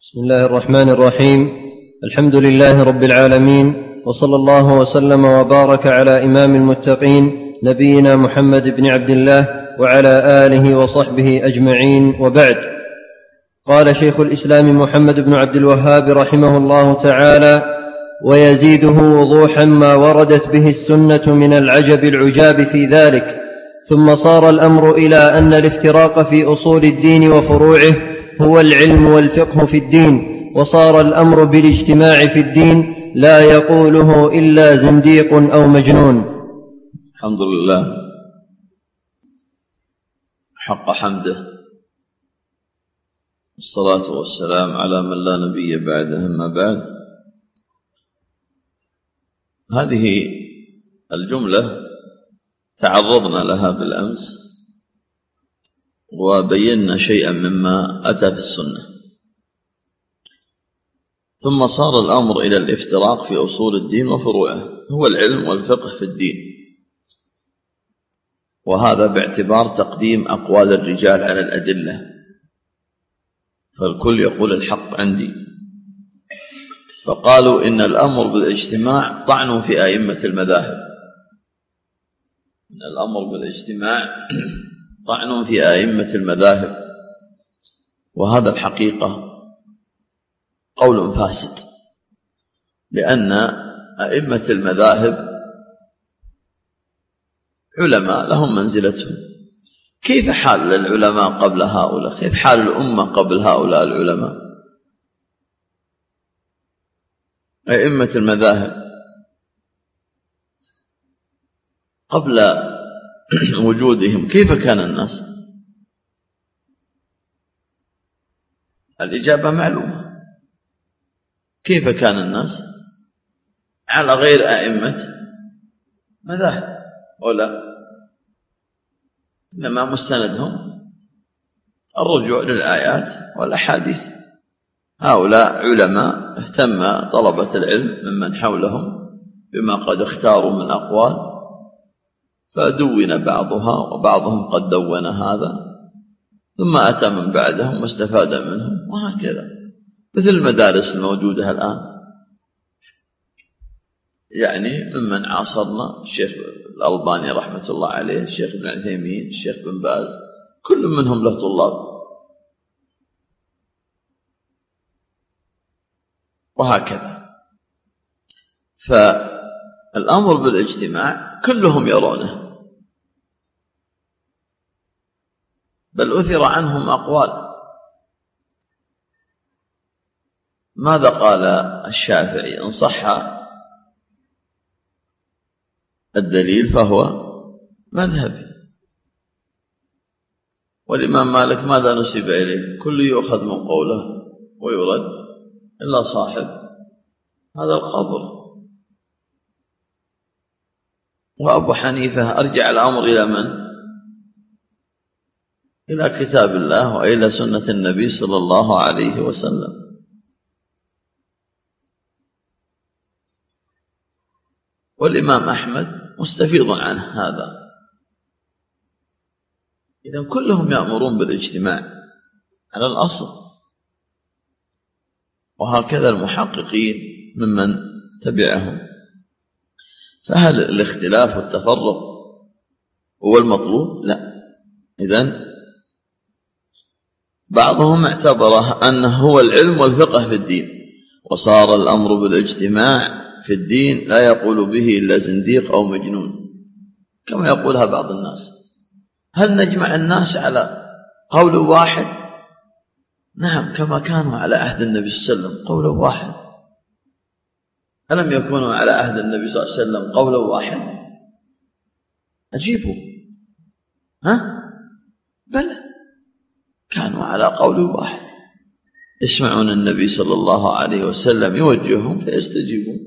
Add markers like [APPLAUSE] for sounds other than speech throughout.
بسم الله الرحمن الرحيم الحمد لله رب العالمين وصلى الله وسلم وبارك على امام المتقين نبينا محمد بن عبد الله وعلى اله وصحبه اجمعين وبعد قال شيخ الاسلام محمد بن عبد الوهاب رحمه الله تعالى ويزيده وضوحا ما وردت به السنة من العجب العجاب في ذلك ثم صار الامر إلى ان الافتراق في اصول الدين وفروعه هو العلم والفقه في الدين وصار الأمر بالاجتماع في الدين لا يقوله إلا زنديق أو مجنون. الحمد لله. حق حمده. والصلاة والسلام على من لا نبي بعده أما بعد. هذه الجملة تعرضنا لها بالأمس. وبينا شيئا مما أتى في السنة. ثم صار الأمر إلى الافتراق في أصول الدين وفروعه هو العلم والفقه في الدين. وهذا باعتبار تقديم أقوال الرجال على الأدلة. فالكل يقول الحق عندي. فقالوا إن الأمر بالاجتماع طعن في أئمة المذاهب. إن الأمر بالاجتماع [CLEARS THROAT] طعن في أئمة المذاهب وهذا الحقيقة قول فاسد لأن أئمة المذاهب علماء لهم منزلتهم. كيف حال العلماء قبل هؤلاء؟ كيف حال الأمة قبل هؤلاء العلماء؟ أئمة المذاهب قبل [COUGHS] وجودهم. كيف كان الناس الإجابة معلومة. كيف كان الناس على غير أئمة. مذاهب ولا إنما مستندهم الرجوع للآيات والأحاديث. هؤلاء علماء اهتم طلبة العلم ممن حولهم بما قد اختاروا من أقوال. فدون بعضها وبعضهم قد دون هذا ثم أتى من بعدهم واستفاد منهم وهكذا. مثل المدارس الموجودة الآن. يعني ممن عاصرنا الشيخ الألباني رحمة الله عليه الشيخ ابن عثيمين الشيخ بن باز كل منهم له طلاب. وهكذا. فالأمر بالاجتماع كلهم يرونه. بل أثر عنهم أقوال. ماذا قال الشافعي؟ إن صح الدليل فهو مذهبي. والإمام مالك ماذا نسب إليه؟ كل يؤخذ من قوله ويرد إلا صاحب هذا القبر. وأبو حنيفة أرجع الأمر إلى من؟ إلى كتاب الله وإلى سنة النبي صلى الله عليه وسلم. والإمام أحمد مستفيض عن هذا. إذا كلهم يأمرون بالاجتماع على الأصل. وهكذا المحققين ممن تبعهم. فهل الاختلاف والتفرق هو المطلوب؟ لا. إذا بعضهم اعتبره أنه هو العلم والفقه في الدين وصار الأمر بالاجتماع في الدين لا يقول به إلا زنديق أو مجنون كما يقولها بعض الناس. هل نجمع الناس على قول واحد؟ نعم كما كانوا على عهد النبي صلى الله عليه وسلم قول واحد. ألم يكونوا على عهد النبي صلى الله عليه وسلم قول واحد؟ أجيبوا. ها؟ بلى. كانوا على قول واحد. يسمعون النبي صلى الله عليه وسلم يوجههم فيستجيبون.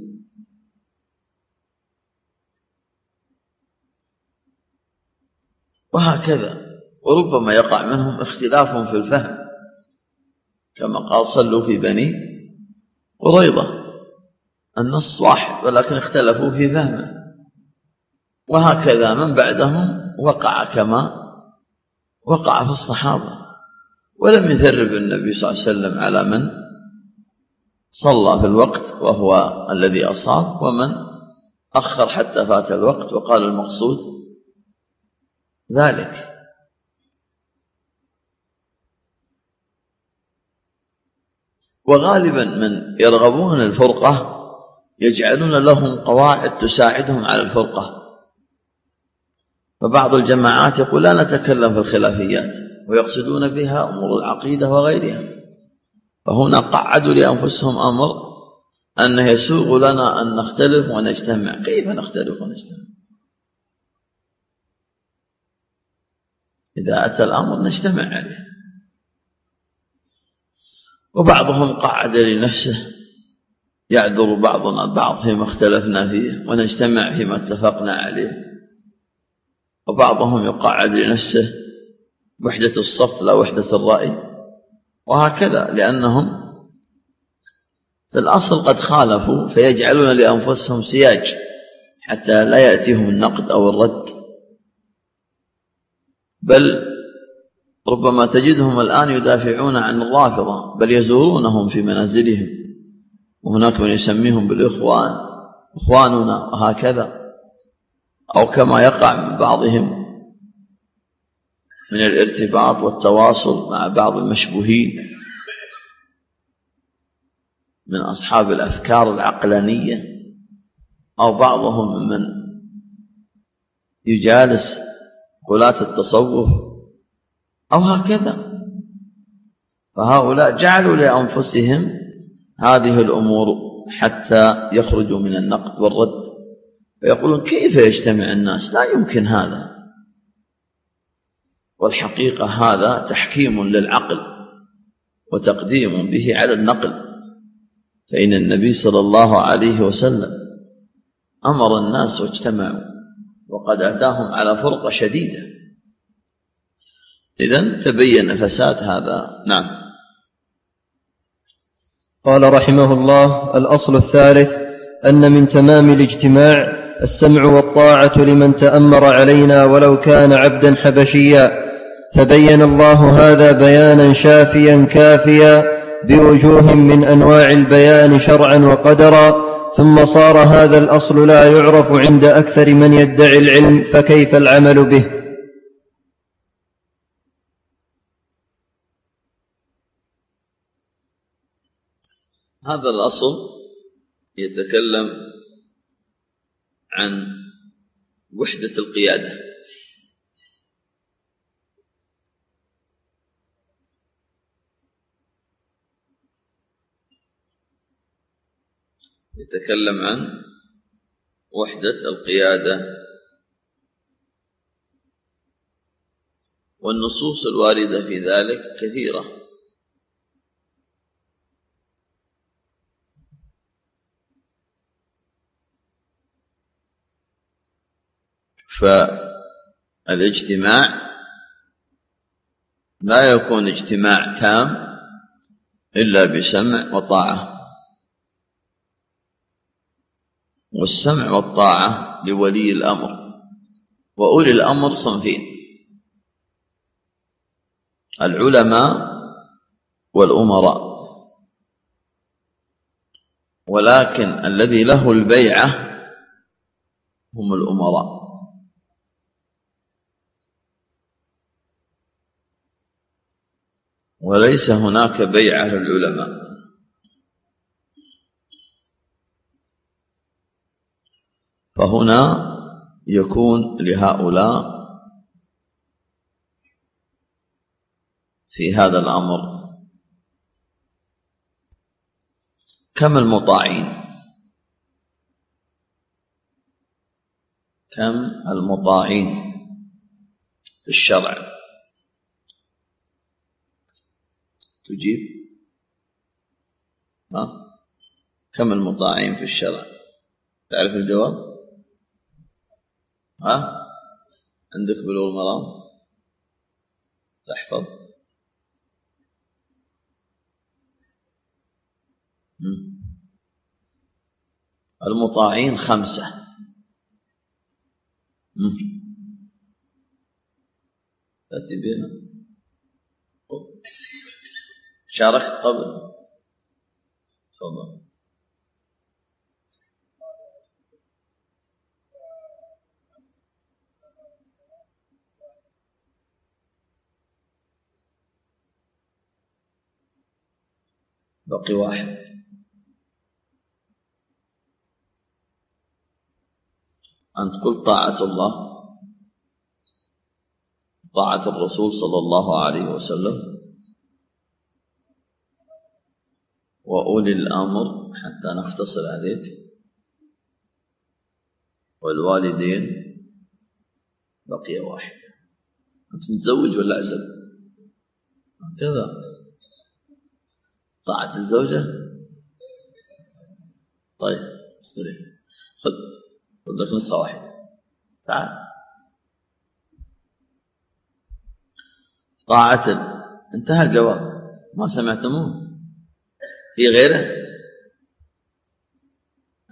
وهكذا. وربما يقع منهم اختلاف في الفهم. كما قال صلوا في بني قريضة النص واحد ولكن اختلفوا في فهمه وهكذا من بعدهم وقع كما وقع في الصحابة. ولم يثرب النبي صلى الله عليه وسلم على من صلى في الوقت وهو الذي أصاب ومن أخر حتى فات الوقت وقال المقصود ذلك. وغالبا من يرغبون الفرقة يجعلون لهم قواعد تساعدهم على الفرقة. فبعض الجماعات يقول لا نتكلم في الخلافيات ويقصدون بها أمور العقيدة وغيرها. فهنا قعدوا لأنفسهم أمر أنه يسوغ لنا أن نختلف ونجتمع. كيف نختلف ونجتمع؟ إذا أتى الأمر نجتمع عليه. وبعضهم قعد لنفسه يعذر بعضنا البعض فيما اختلفنا فيه ونجتمع فيما اتفقنا عليه. وبعضهم يقعد لنفسه وحدة الصف لا وحدة الرأي. وهكذا لأنهم في الأصل قد خالفوا فيجعلون لأنفسهم سياج حتى لا يأتيهم النقد أو الرد. بل ربما تجدهم الآن يدافعون عن الرافضة بل يزورونهم في منازلهم. وهناك من يسميهم بالإخوان إخواننا وهكذا أو كما يقع من بعضهم من الارتباط والتواصل مع بعض المشبوهين من أصحاب الأفكار العقلانية أو بعضهم من يجالس غلاة التصوف أو هكذا. فهؤلاء جعلوا لأنفسهم هذه الأمور حتى يخرجوا من النقد والرد. فيقولون كيف يجتمع الناس؟ لا يمكن هذا. والحقيقة هذا تحكيم للعقل وتقديم به على النقل. فإن النبي صلى الله عليه وسلم أمر الناس واجتمعوا وقد أتاهم على فرقة شديدة. إذا تبين فساد هذا. نعم. قال رحمه الله الأصل الثالث أن من تمام الاجتماع السمع والطاعة لمن تأمر علينا ولو كان عبدا حبشيا. فبين الله هذا بيانا شافيا كافيا بوجوه من أنواع البيان شرعا وقدرا ثم صار هذا الأصل لا يعرف عند أكثر من يدعي العلم فكيف العمل به؟ هذا الأصل يتكلم عن وحدة القيادة. يتكلم عن وحدة القيادة والنصوص الواردة في ذلك كثيرة. فالاجتماع لا يكون اجتماع تام إلا بسمع وطاعة. والسمع والطاعة لولي الأمر وأولي الأمر صنفين العلماء والأمراء. ولكن الذي له البيعة هم الأمراء. وليس هناك بيعة للعلماء فهنا يكون لهؤلاء في هذا الأمر كم المطاعين؟ كم المطاعين في الشرع؟ تجيب؟ ها؟ كم المطاعين في الشرع تعرف الجواب؟ ها؟ عندك بلوغ المرام؟ تحفظ؟ المطاعين خمسة. تأتي بها؟ شاركت قبل؟ تفضل. بقي واحد. أنت قلت طاعة الله. طاعة الرسول صلى الله عليه وسلم. وأولي الأمر حتى نختصر عليك والوالدين بقي واحدة. أنت متزوج ولا عزب؟ كذا. طاعة الزوجة؟ طيب استريح. خذ خذ لك نسخة واحدة. تعال. طاعة انتهى الجواب. ما سمعتموه. في غيره؟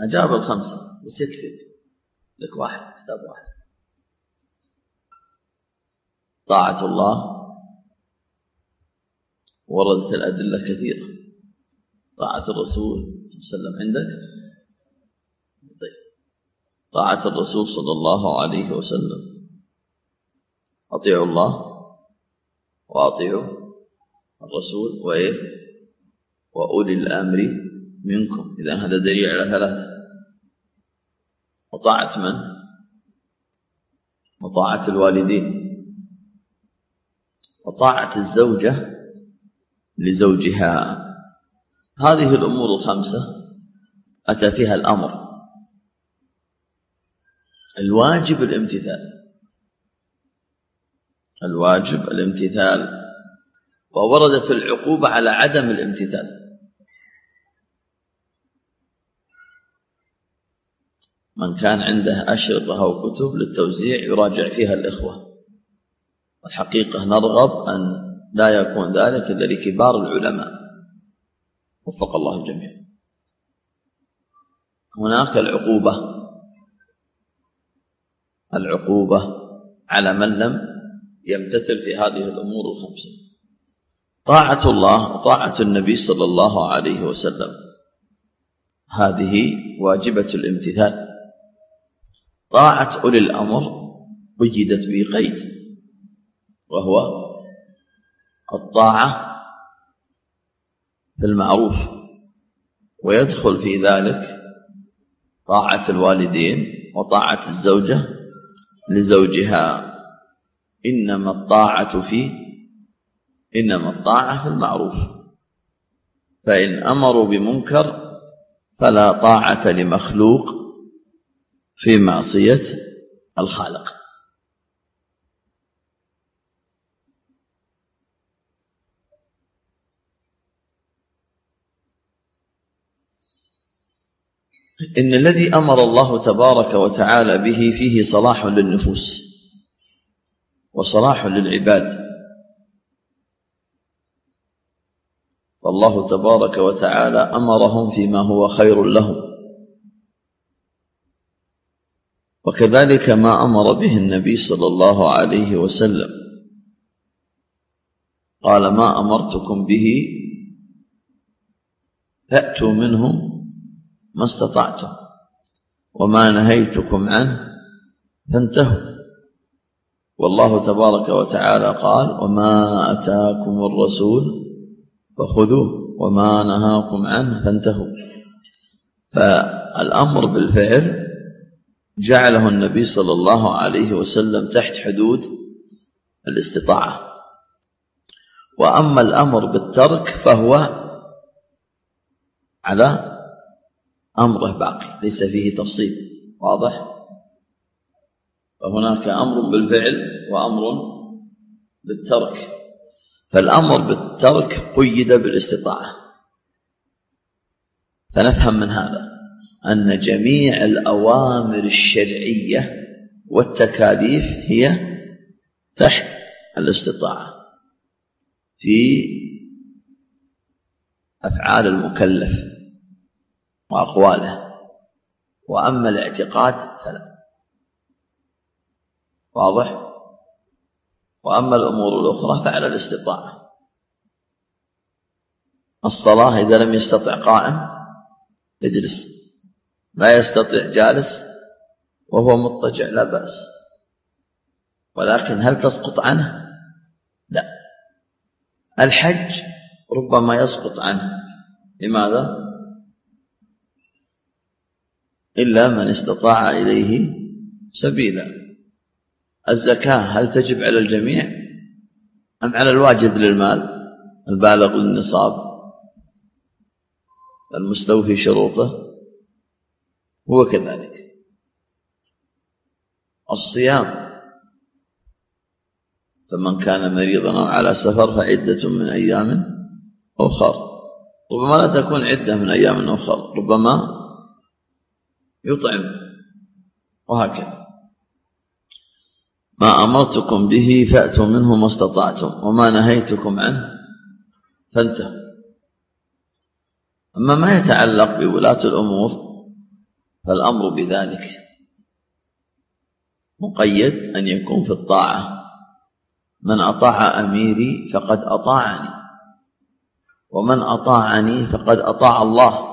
أجاب الخمسة. بس يكفيك لك واحد كتاب واحد. طاعة الله وردت الأدلة كثيرة. طاعة الرسول صلى الله عليه وسلم عندك؟ طيب. طاعة الرسول صلى الله عليه وسلم. أطيعوا الله وأطيعوا الرسول وإيه؟ وأولي الأمر منكم. إذا هذا دليل على ثلاثة. وطاعة من؟ وطاعة الوالدين. وطاعة الزوجة لزوجها. هذه الأمور الخمسة أتى فيها الأمر. الواجب الامتثال. الواجب الامتثال. ووردت العقوبة على عدم الامتثال. من كان عنده أشرطة أو كتب للتوزيع يراجع فيها الإخوة. الحقيقة نرغب أن لا يكون ذلك إلا لكبار العلماء. وفق الله الجميع. هناك العقوبة. العقوبة على من لم يمتثل في هذه الأمور الخمسة. طاعة الله وطاعة النبي صلى الله عليه وسلم. هذه واجبة الامتثال. طاعة أولي الأمر وجدت بقيد وهو الطاعة في المعروف ويدخل في ذلك طاعة الوالدين وطاعة الزوجة لزوجها. إنما الطاعة في إنما الطاعة في المعروف. فإن أمروا بمنكر فلا طاعة لمخلوق في معصية الخالق. إن الذي أمر الله تبارك وتعالى به فيه صلاح للنفوس وصلاح للعباد. فالله تبارك وتعالى أمرهم فيما هو خير لهم. وكذلك ما أمر به النبي صلى الله عليه وسلم. قال ما أمرتكم به فأتوا منه ما استطعتم وما نهيتكم عنه فانتهوا. والله تبارك وتعالى قال وما أتاكم الرسول فخذوه وما نهاكم عنه فانتهوا. فالأمر بالفعل جعله النبي صلى الله عليه وسلم تحت حدود الاستطاعة. وأما الأمر بالترك فهو على أمره باقي ليس فيه تفصيل واضح؟ فهناك أمر بالفعل وأمر بالترك. فالأمر بالترك قيد بالاستطاعة. فنفهم من هذا. أن جميع الأوامر الشرعية والتكاليف هي تحت الاستطاعة. في أفعال المكلف وأقواله وأما الاعتقاد فلا. واضح؟ وأما الأمور الأخرى فعلى الاستطاعة. الصلاة إذا لم يستطع قائم يجلس. لا يستطيع جالس وهو مضطجع لا بأس. ولكن هل تسقط عنه؟ لا. الحج ربما يسقط عنه. لماذا؟ إلا من استطاع إليه سبيلا. الزكاة هل تجب على الجميع؟ أم على الواجد للمال؟ البالغ للنصاب؟ المستوفي شروطه؟ هو كذلك. الصيام فمن كان مريضا على سفر فعدة من أيام أخر. ربما لا تكون عدة من أيام أخر ربما يطعم. وهكذا. ما أمرتكم به فأتوا منه ما استطعتم وما نهيتكم عنه فانتهوا. أما ما يتعلق بولاة الأمور فالأمر بذلك مقيد أن يكون في الطاعة. من أطاع أميري فقد أطاعني ومن أطاعني فقد أطاع الله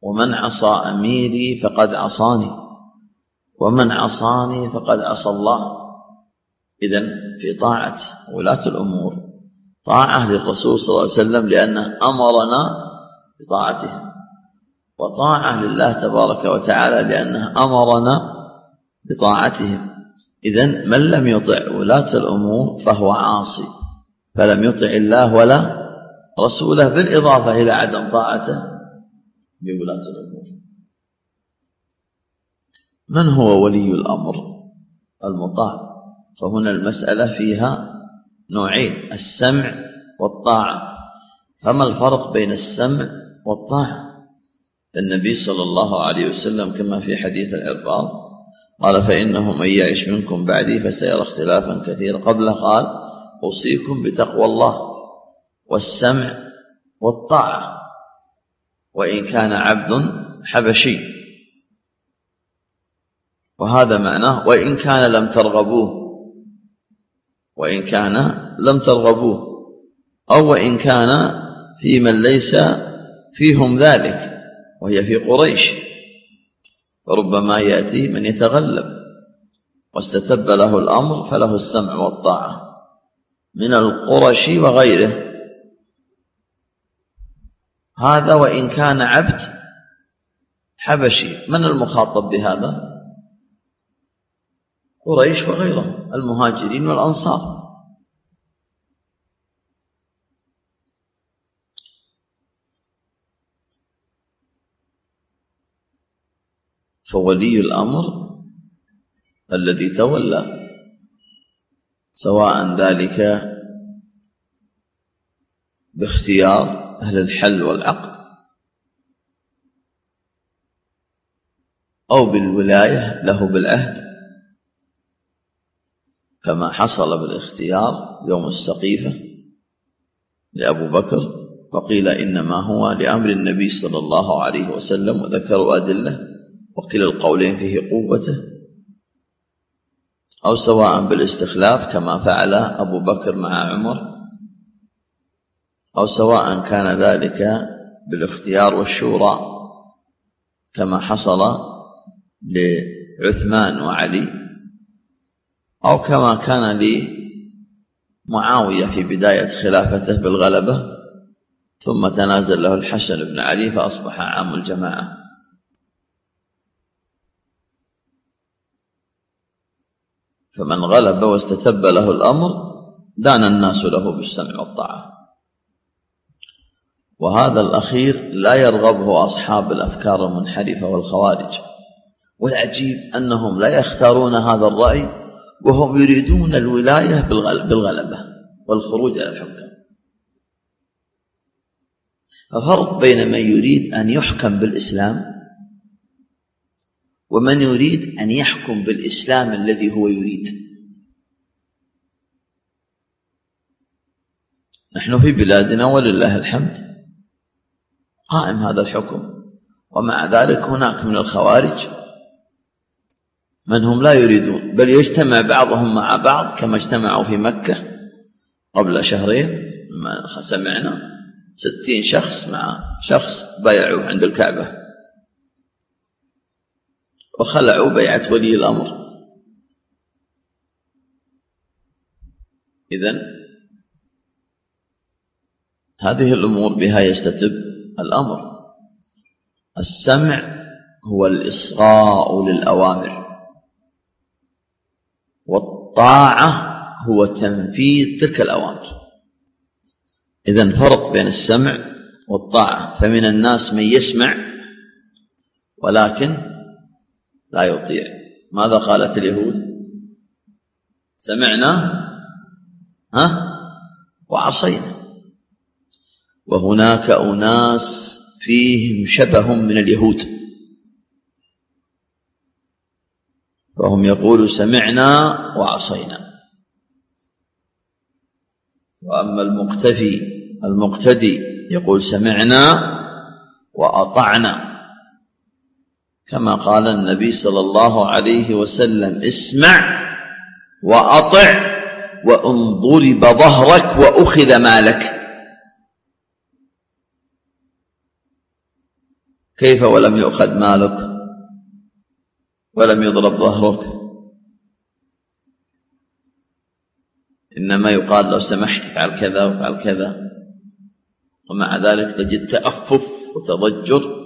ومن عصى أميري فقد عصاني ومن عصاني فقد عصى الله. اذا في طاعة ولاة الأمور طاعة للرسول صلى الله عليه وسلم لأنه أمرنا بطاعتهم. وطاعة لله تبارك وتعالى لأنه أمرنا بطاعتهم. اذا من لم يطع ولاة الأمور فهو عاصي فلم يطع الله ولا رسوله بالإضافة إلى عدم طاعته بولاه الأمور. من هو ولي الأمر المطاع؟ فهنا المسألة فيها نوعين السمع والطاعة. فما الفرق بين السمع والطاعة؟ النبي صلى الله عليه وسلم كما في حديث العرباض قال فإنه من يعش منكم بعدي فسيرى اختلافا كثيرا. قبله قال أوصيكم بتقوى الله والسمع والطاعة وإن كان عبد حبشي. وهذا معناه وإن كان لم ترغبوه وإن كان لم ترغبوه أو وإن كان في من ليس فيهم ذلك. وهي في قريش. وربما يأتي من يتغلب. واستتب له الأمر فله السمع والطاعة. من القرش وغيره. هذا وإن كان عبد حبشي. من المخاطب بهذا؟ قريش وغيرهم. المهاجرين والأنصار. فولي الأمر الذي تولى سواء ذلك باختيار أهل الحل والعقد أو بالولاية له بالعهد كما حصل بالاختيار يوم السقيفة لأبو بكر وقيل إنما هو لأمر النبي صلى الله عليه وسلم وذكروا أدلة وكلا القولين فيه قوته. أو سواء بالاستخلاف كما فعل أبو بكر مع عمر أو سواء كان ذلك بالاختيار والشورى كما حصل لعثمان وعلي أو كما كان لمعاوية في بداية خلافته بالغلبة ثم تنازل له الحسن بن علي فأصبح عام الجماعة. فمن غلب واستتب له الأمر دان الناس له بالسمع والطاعة. وهذا الأخير لا يرغبه أصحاب الأفكار المنحرفة والخوارج. والعجيب أنهم لا يختارون هذا الرأي وهم يريدون الولاية بالغلبة والخروج على الحكام ففرق بين من يريد أن يحكم بالإسلام ومن يريد أن يحكم بالإسلام الذي هو يريد. نحن في بلادنا ولله الحمد. قائم هذا الحكم. ومع ذلك هناك من الخوارج من هم لا يريدون. بل يجتمع بعضهم مع بعض كما اجتمعوا في مكة قبل شهرين. ما سمعنا. ستين شخص مع شخص بايعوه عند الكعبة. وخلعوا بيعة ولي الأمر. إذن هذه الأمور بها يستتب الأمر. السمع هو الإصغاء للأوامر والطاعة هو تنفيذ تلك الأوامر. إذا فرق بين السمع والطاعة. فمن الناس من يسمع ولكن لا يطيع. ماذا قالت اليهود؟ سمعنا ها؟ وعصينا. وهناك أناس فيهم شبه من اليهود. فهم يقولوا سمعنا وعصينا. وأما المقتفي المقتدي يقول سمعنا وأطعنا. كما قال النبي صلى الله عليه وسلم اسمع وأطع وإن ضرب ظهرك وأخذ مالك. كيف ولم يؤخذ مالك؟ ولم يضرب ظهرك؟ إنما يقال لو سمحت افعل كذا وافعل كذا. ومع ذلك تجد تأفف وتضجر.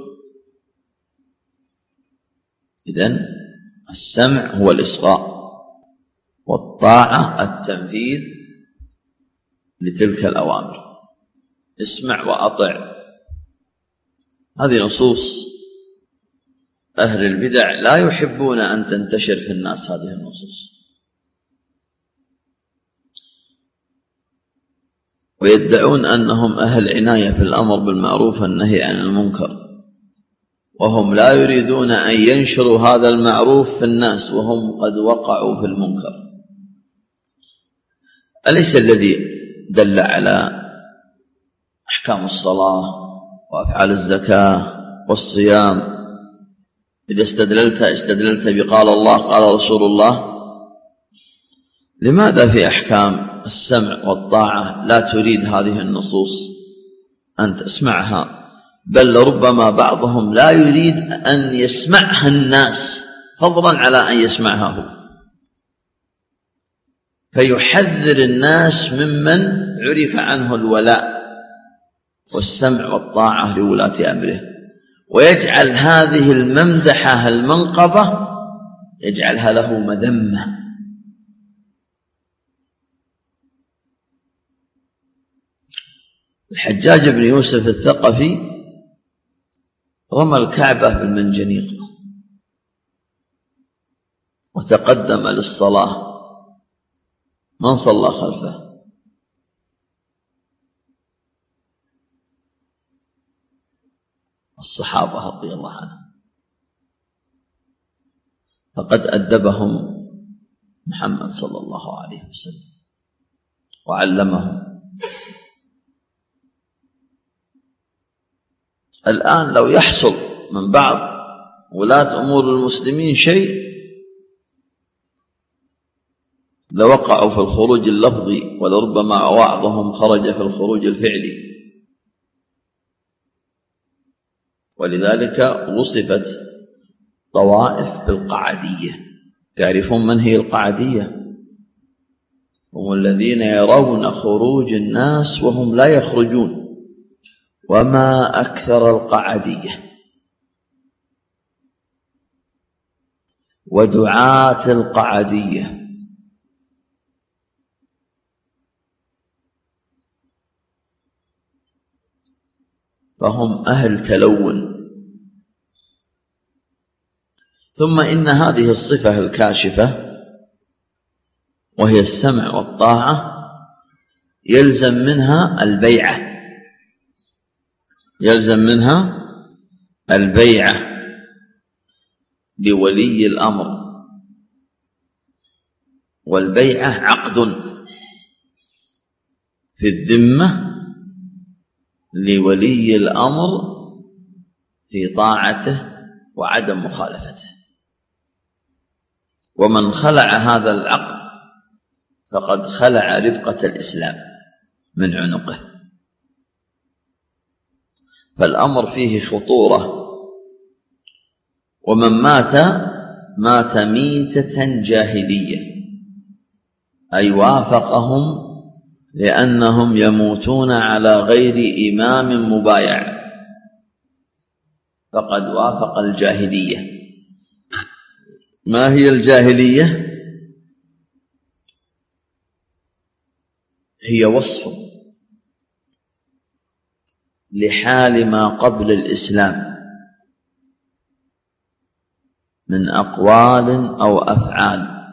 إذن السمع هو الإصغاء والطاعة التنفيذ لتلك الأوامر. اسمع وأطع. هذه نصوص أهل البدع لا يحبون أن تنتشر في الناس هذه النصوص. ويدعون أنهم أهل عناية بالأمر بالمعروف والنهي عن المنكر. وهم لا يريدون أن ينشروا هذا المعروف في الناس وهم قد وقعوا في المنكر. أليس الذي دل على أحكام الصلاة وأفعال الزكاة والصيام؟ إذا استدللت استدللت بقال الله قال رسول الله لماذا في أحكام السمع والطاعة لا تريد هذه النصوص؟ أن تسمعها. بل ربما بعضهم لا يريد أن يسمعها الناس فضلا على أن يسمعها هو. فيحذر الناس ممن عرف عنه الولاء والسمع والطاعة لولاة أمره. ويجعل هذه الممدحة المنقبة يجعلها له مذمة. الحجاج بن يوسف الثقفي رمى الكعبة بالمنجنيق. وتقدم للصلاة. من صلى خلفه؟ الصحابة رضي الله عنهم. فقد أدبهم محمد صلى الله عليه وسلم. وعلمهم. الآن لو يحصل من بعض ولاة أمور المسلمين شيء لوقعوا في الخروج اللفظي ولربما بعضهم خرج في الخروج الفعلي. ولذلك وصفت طوائف بالقعدية. تعرفون من هي القعدية؟ هم الذين يرون خروج الناس وهم لا يخرجون. وما أكثر القعدية. ودعاة القعدية. فهم أهل تلون. ثم إن هذه الصفة الكاشفة وهي السمع والطاعة يلزم منها البيعة. يلزم منها البيعة لولي الأمر. والبيعة عقد في الذمة لولي الأمر في طاعته وعدم مخالفته. ومن خلع هذا العقد فقد خلع ربقه الإسلام من عنقه. فالأمر فيه خطورة. ومن مات مات ميتة جاهلية. أي وافقهم لأنهم يموتون على غير إمام مبايع. فقد وافق الجاهلية. ما هي الجاهلية؟ هي وصف. لحال ما قبل الإسلام. من أقوال أو أفعال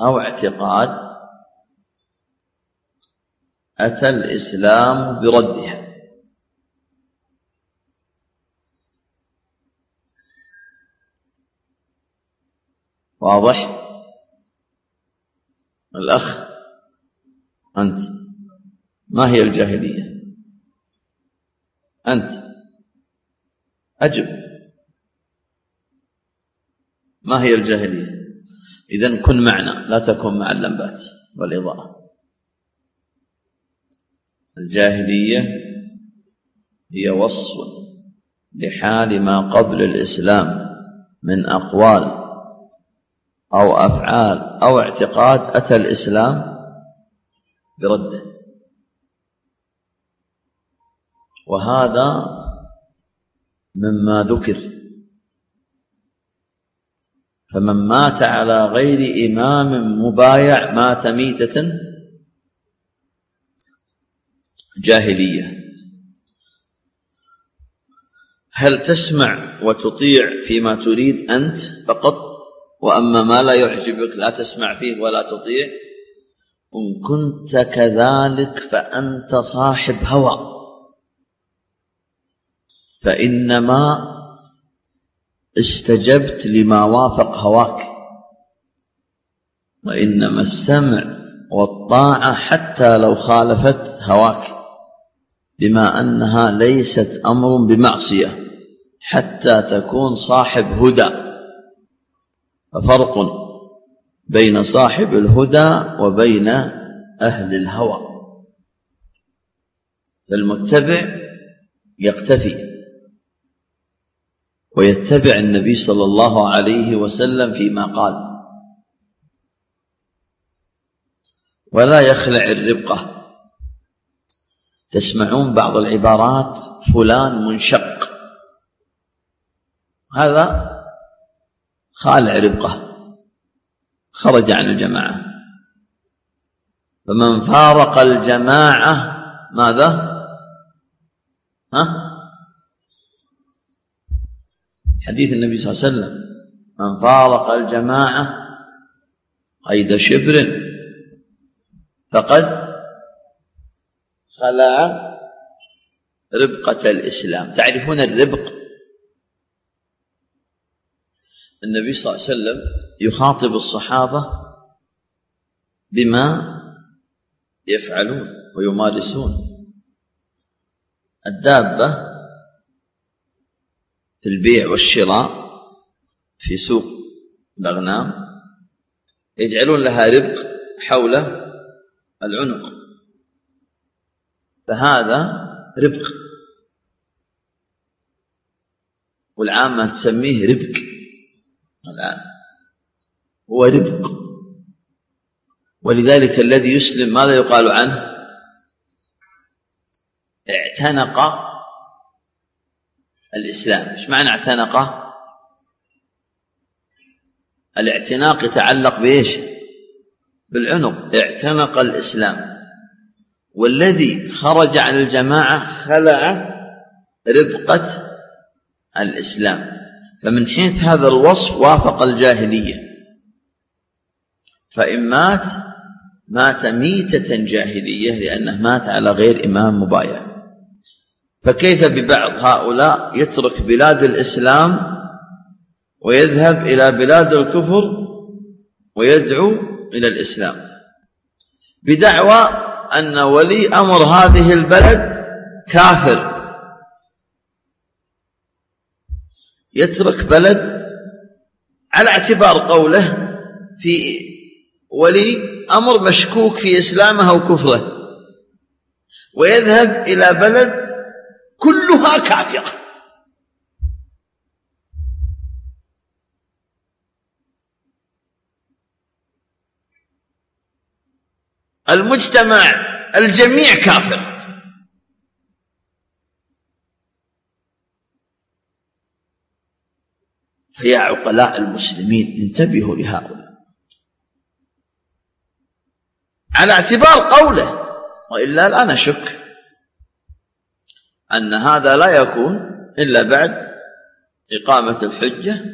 أو اعتقاد أتى الإسلام بردها. واضح؟ الأخ أنت. ما هي الجاهلية؟ أنت. أجب. ما هي الجاهلية؟ إذا كن معنا لا تكن مع اللمبات والإضاءة. الجاهلية هي وصف لحال ما قبل الإسلام من أقوال أو أفعال أو اعتقاد أتى الإسلام برده. وهذا مما ذكر. فمن مات على غير إمام مبايع مات ميتة جاهلية. هل تسمع وتطيع فيما تريد أنت فقط؟ وأما ما لا يعجبك لا تسمع فيه ولا تطيع. إن كنت كذلك فأنت صاحب هوى. فإنما استجبت لما وافق هواك وإنما السمع والطاعة حتى لو خالفت هواك بما أنها ليست أمر بمعصية حتى تكون صاحب هدى. ففرق بين صاحب الهدى وبين أهل الهوى. فالمتبع يقتفي ويتبع النبي صلى الله عليه وسلم فيما قال. ولا يخلع الربقة. تسمعون بعض العبارات فلان منشق. هذا خالع ربقة. خرج عن الجماعة. فمن فارق الجماعة ماذا؟ ها؟ حديث النبي صلى الله عليه وسلم من فارق الجماعة قيد شبر فقد خلع ربقة الإسلام. تعرفون الربق؟ النبي صلى الله عليه وسلم يخاطب الصحابة بما يفعلون ويمارسون. الدابة في البيع والشراء في سوق الأغنام يجعلون لها ربق حول العنق. فهذا ربق. والعامة تسميه ربك الآن. هو ربق. ولذلك الذي يسلم ماذا يقال عنه؟ اعتنق الإسلام. إيش معنى اعتنقه الاعتناق يتعلق بإيش؟ بالعنق. اعتنق الإسلام. والذي خرج عن الجماعة خلع ربقة الإسلام. فمن حيث هذا الوصف وافق الجاهلية. فإن مات مات ميتة جاهلية لأنه مات على غير إمام مبايع. فكيف ببعض هؤلاء يترك بلاد الإسلام ويذهب إلى بلاد الكفر ويدعو إلى الإسلام؟ بدعوى أن ولي أمر هذه البلد كافر. يترك بلد على اعتبار قوله في ولي أمر مشكوك في إسلامه أو كفره ويذهب إلى بلد كلها كافرة المجتمع الجميع كافر. فيا عقلاء المسلمين انتبهوا لهؤلاء. على اعتبار قوله وإلا لا نشك. أن هذا لا يكون إلا بعد إقامة الحجة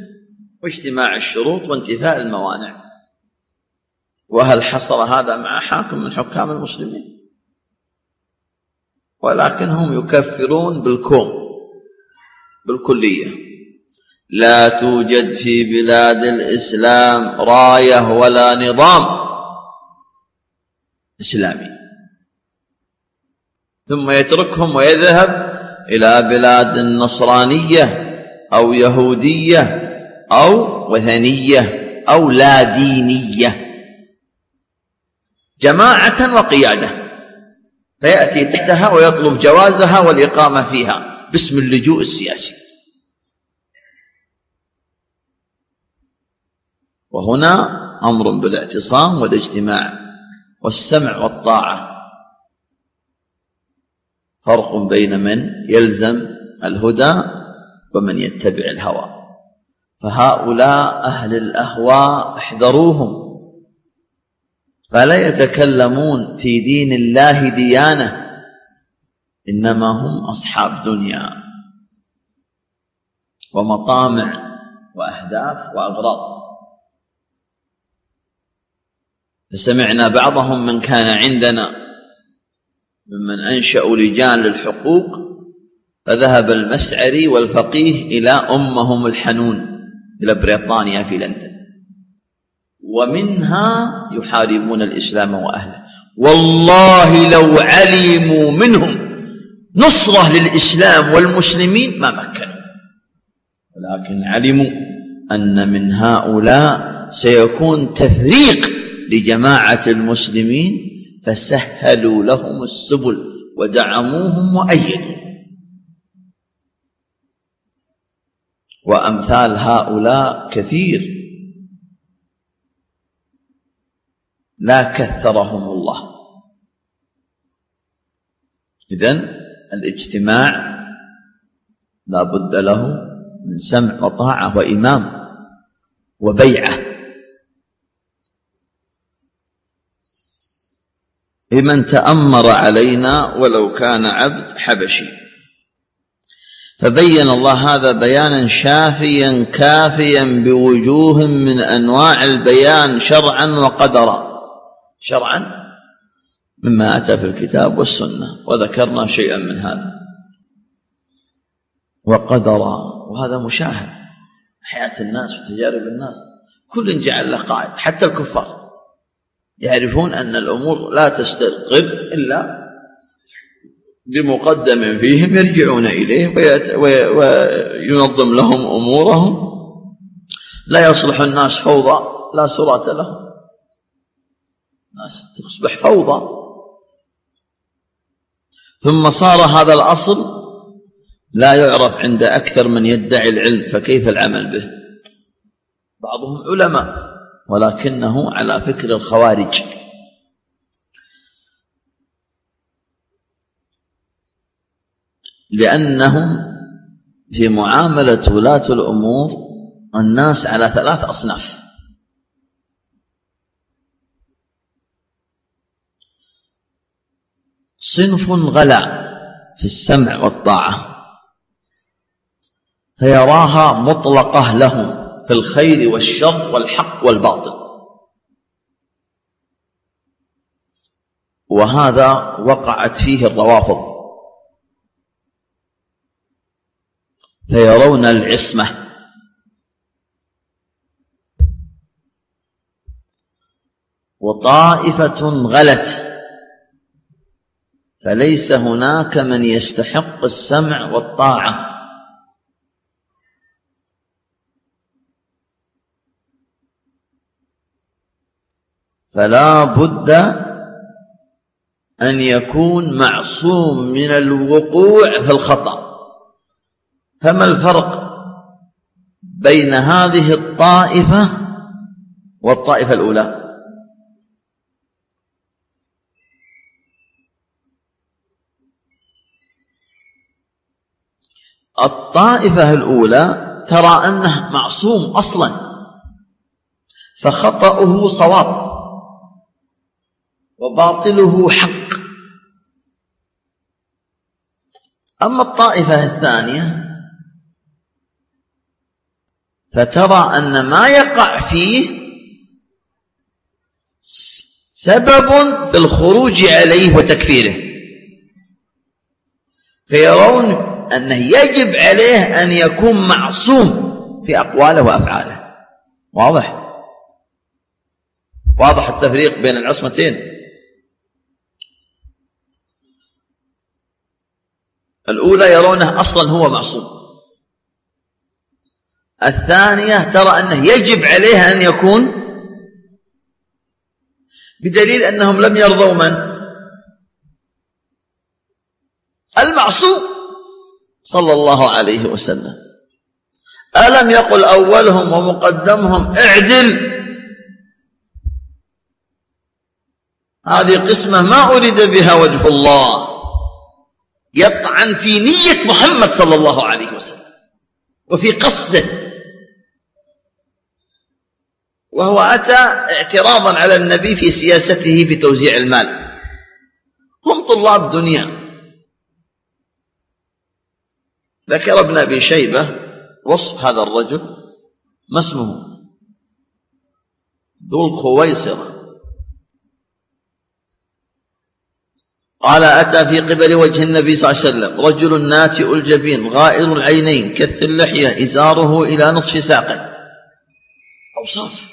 واجتماع الشروط وانتفاء الموانع. وهل حصل هذا مع حاكم من حكام المسلمين؟ ولكنهم يكفرون بالكوم بالكلية. لا توجد في بلاد الإسلام راية ولا نظام إسلامي. ثم يتركهم ويذهب إلى بلاد النصرانيه أو يهودية أو وثنية أو لا دينية. جماعة وقيادة. فيأتي تحتها ويطلب جوازها والإقامة فيها باسم اللجوء السياسي. وهنا أمر بالاعتصام والإجتماع والسمع والطاعة. فرق بين من يلزم الهدى ومن يتبع الهوى. فهؤلاء أهل الأهواء احذروهم. فلا يتكلمون في دين الله ديانة إنما هم أصحاب دنيا ومطامع وأهداف وأغراض. فسمعنا بعضهم من كان عندنا ممن انشأوا لجان للحقوق فذهب المسعري والفقيه إلى أمهم الحنون إلى بريطانيا في لندن. ومنها يحاربون الإسلام وأهله. والله لو علموا منهم نصرة للإسلام والمسلمين ما مكنوا. ولكن علموا أن من هؤلاء سيكون تفريق لجماعة المسلمين فسهلوا لهم السبل ودعموهم وأيدوهم. وأمثال هؤلاء كثير. لا كثرهم الله. إذن الاجتماع لا بد له من سمع وطاعة وإمام وبيعة. لمن تأمر علينا ولو كان عبد حبشي. فبين الله هذا بيانا شافيا كافيا بوجوه من أنواع البيان شرعا وقدرا. شرعا مما أتى في الكتاب والسنة وذكرنا شيئا من هذا. وقدرا وهذا مشاهد. حياة الناس وتجارب الناس. كل جعل له قائد حتى الكفار. يعرفون أن الأمور لا تستقر إلا بمقدم فيهم يرجعون إليه وينظم لهم أمورهم. لا يصلح الناس فوضى لا سرات لهم. الناس تصبح فوضى. ثم صار هذا الأصل لا يعرف عند أكثر من يدعي العلم فكيف العمل به؟ بعضهم علماء. ولكنه على فكر الخوارج. لأنهم في معاملة ولاة الأمور الناس على ثلاث أصناف. صنف غلا في السمع والطاعة فيراها مطلقة لهم. في الخير والشر والحق والباطل. وهذا وقعت فيه الروافض. فيرون العصمة. وطائفة غلت. فليس هناك من يستحق السمع والطاعة. فلا بد أن يكون معصوم من الوقوع في الخطأ. فما الفرق بين هذه الطائفة والطائفة الأولى؟ الطائفة الأولى ترى أنه معصوم أصلا فخطأه صواب. وباطله حق. أما الطائفة الثانية فترى أن ما يقع فيه سبب في الخروج عليه وتكفيره. فيرون أنه يجب عليه أن يكون معصوم في أقواله وأفعاله. واضح؟ واضح التفريق بين العصمتين. الأولى يرونه أصلا هو معصوم. الثانية ترى أنه يجب عليه أن يكون بدليل أنهم لم يرضوا من؟ المعصوم. صلى الله عليه وسلم. ألم يقل أولهم ومقدمهم اعدل. هذه قسمة ما أريد بها وجه الله. يطعن في نية محمد صلى الله عليه وسلم وفي قصده. وهو أتى اعتراضا على النبي في سياسته في توزيع المال. هم طلاب دنيا. ذكر ابن أبي شيبة وصف هذا الرجل ما اسمه؟ ذو الخويصرة. قال أتى في قبل وجه النبي صلى الله عليه وسلم رجل ناتئ الجبين غائر العينين كث اللحية إزاره إلى نصف ساقه. أوصاف.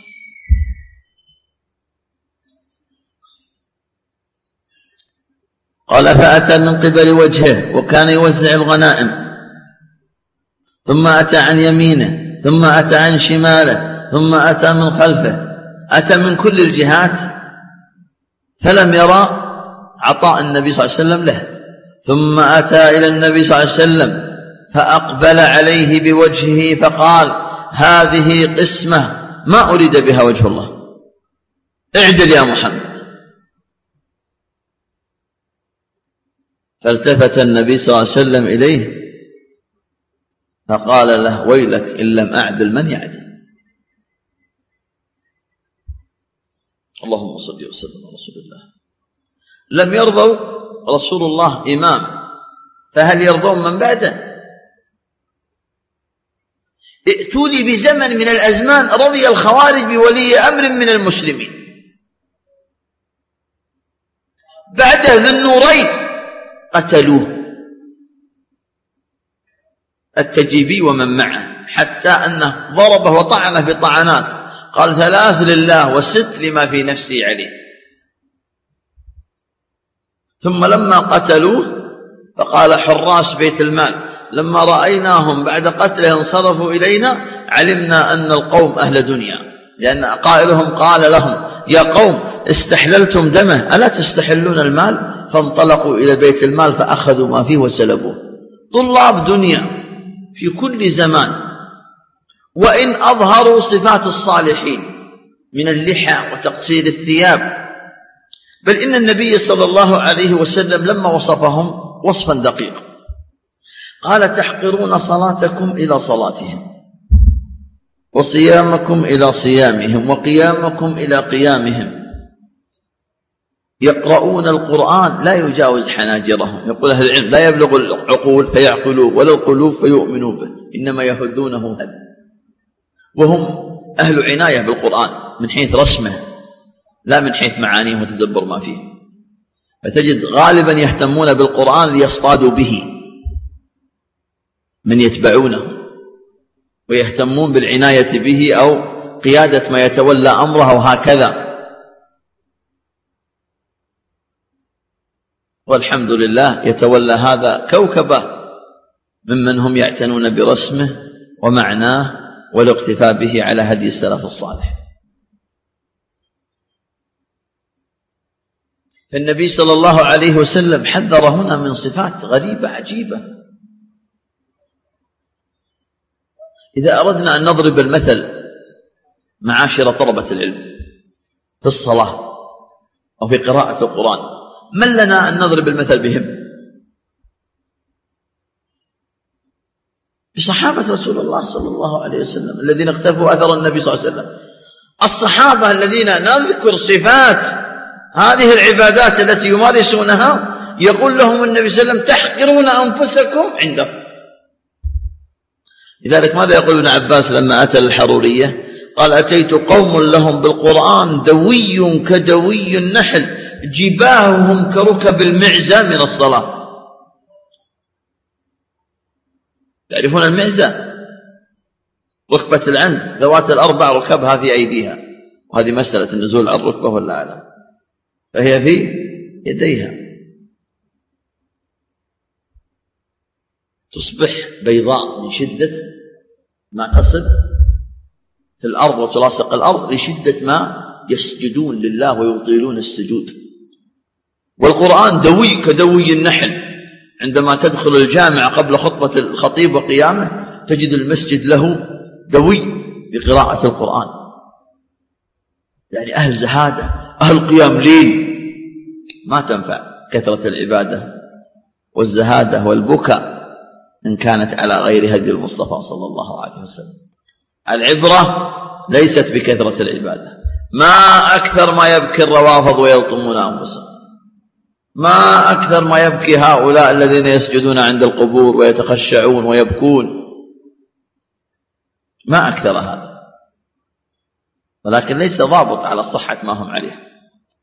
قال فأتى من قبل وجهه وكان يوزع الغنائم. ثم أتى عن يمينه ثم أتى عن شماله ثم أتى من خلفه. أتى من كل الجهات. فلم يرى عطاء النبي صلى الله عليه وسلم له. ثم أتى إلى النبي صلى الله عليه وسلم فأقبل عليه بوجهه فقال هذه قسمة ما أريد بها وجه الله. اعدل يا محمد. فالتفت النبي صلى الله عليه وسلم إليه فقال له ويلك إن لم أعدل من يعدل؟ اللهم صل وسلم على رسول الله. لم يرضوا رسول الله إمام. فهل يرضون من بعده؟ ائتوا لي بزمن من الأزمان رضي الخوارج بولي أمر من المسلمين. بعده ذو النورين قتلوه. التجيبي ومن معه حتى أنه ضربه وطعنه بطعنات. قال ثلاث لله وست لما في نفسي عليه. ثم لما قتلوه فقال حراس بيت المال لما رأيناهم بعد قتله انصرفوا إلينا علمنا أن القوم أهل دنيا لأن قائلهم قال لهم يا قوم استحللتم دمه ألا تستحلون المال؟ فانطلقوا إلى بيت المال فأخذوا ما فيه وسلبوه. طلاب دنيا في كل زمان وإن أظهروا صفات الصالحين من اللحى وتقصير الثياب بل إن النبي صلى الله عليه وسلم لما وصفهم وصفا دقيقا. قال تحقرون صلاتكم إلى صلاتهم وصيامكم إلى صيامهم وقيامكم إلى قيامهم. يقرؤون القرآن لا يجاوز حناجرهم. يقول أهل العلم لا يبلغ العقول فيعقلوه ولا القلوب فيؤمنوا به إنما يهذونه هد وهم أهل عناية بالقرآن من حيث رسمه. لا من حيث معانيه وتدبر ما فيه. فتجد غالبا يهتمون بالقرآن ليصطادوا به من يتبعونه ويهتمون بالعناية به أو قيادة ما يتولى أمره وهكذا والحمد لله يتولى هذا كوكبة ممن هم يعتنون برسمه ومعناه والاقتفاء به على هدي السلف الصالح. فالنبي صلى الله عليه وسلم حذر هنا من صفات غريبة عجيبة. إذا أردنا أن نضرب المثل معاشر طلبة العلم في الصلاة أو في قراءة القرآن من لنا أن نضرب المثل بهم؟ بصحابة رسول الله صلى الله عليه وسلم الذين اقتفوا أثر النبي صلى الله عليه وسلم. الصحابة الذين نذكر صفات هذه العبادات التي يمارسونها يقول لهم النبي صلى الله عليه وسلم تحقرون أنفسكم عندكم. لذلك ماذا يقول ابن عباس لما أتى الحرورية؟ قال أتيت قوم لهم بالقرآن دوي كدوي النحل جباههم كركب المعزة من الصلاة. تعرفون المعزة؟ ركبة العنز ذوات الأربع ركبها في أيديها. وهذه مسألة النزول على الركبة ولا على فهي في يديها. تصبح بيضاء من شدة ما تصب في الأرض وتلاصق الأرض لشدة ما يسجدون لله ويطيلون السجود. والقرآن دوي كدوي النحل. عندما تدخل الجامع قبل خطبة الخطيب وقيامه تجد المسجد له دوي بقراءة القرآن. يعني أهل زهادة أهل قيام ليل ما تنفع كثرة العبادة والزهادة والبكاء إن كانت على غير هدي المصطفى صلى الله عليه وسلم. العبرة ليست بكثرة العبادة. ما أكثر ما يبكي الروافض ويلطمون أنفسهم. ما أكثر ما يبكي هؤلاء الذين يسجدون عند القبور ويتخشعون ويبكون. ما أكثر هذا. ولكن ليس ضابط على صحة ما هم عليه.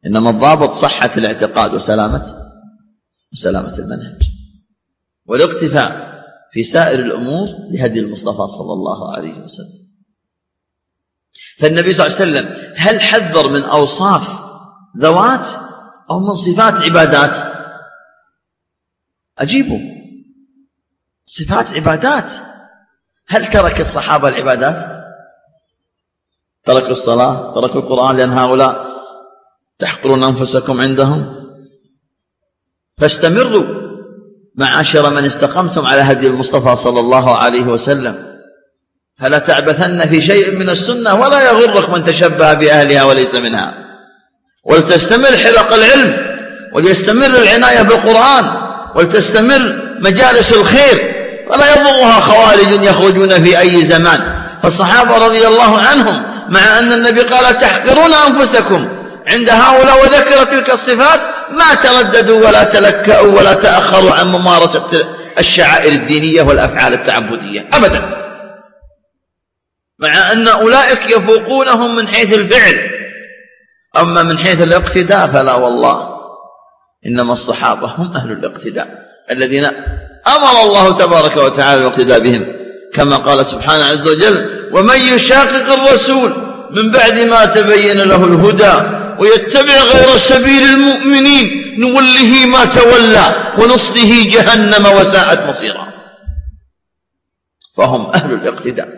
إنما الضابط صحة الاعتقاد وسلامة وسلامة المنهج. والاقتفاء في سائر الأمور لهدي المصطفى صلى الله عليه وسلم. فالنبي صلى الله عليه وسلم هل حذر من أوصاف ذوات أو من صفات عبادات؟ أجيبوا صفات عبادات. هل ترك الصحابة العبادات؟ تركوا الصلاة تركوا القرآن لأن هؤلاء تحقرون أنفسكم عندهم؟ فاستمروا معاشر من استقمتم على هدي المصطفى صلى الله عليه وسلم. فلا تعبثن في شيء من السنة ولا يغرك من تشبه بأهلها وليس منها. ولتستمر حلق العلم وليستمر العناية بالقرآن ولتستمر مجالس الخير ولا يضرها خوارج يخرجون في أي زمان. فالصحابة رضي الله عنهم مع أن النبي قال تحقرون أنفسكم عند هؤلاء وذكر تلك الصفات ما ترددوا ولا تلكأوا ولا تأخروا عن ممارسة الشعائر الدينية والأفعال التعبدية. أبدا. مع أن أولئك يفوقونهم من حيث الفعل. أما من حيث الاقتداء فلا والله. إنما الصحابة هم أهل الاقتداء. الذين أمر الله تبارك وتعالى الاقتداء بهم. كما قال سبحانه عز وجل ومن يشاقق الرسول من بعد ما تبين له الهدى ويتبع غير سبيل المؤمنين نوله ما تولى ونصله جهنم وساءت مصيرا. فهم أهل الاقتداء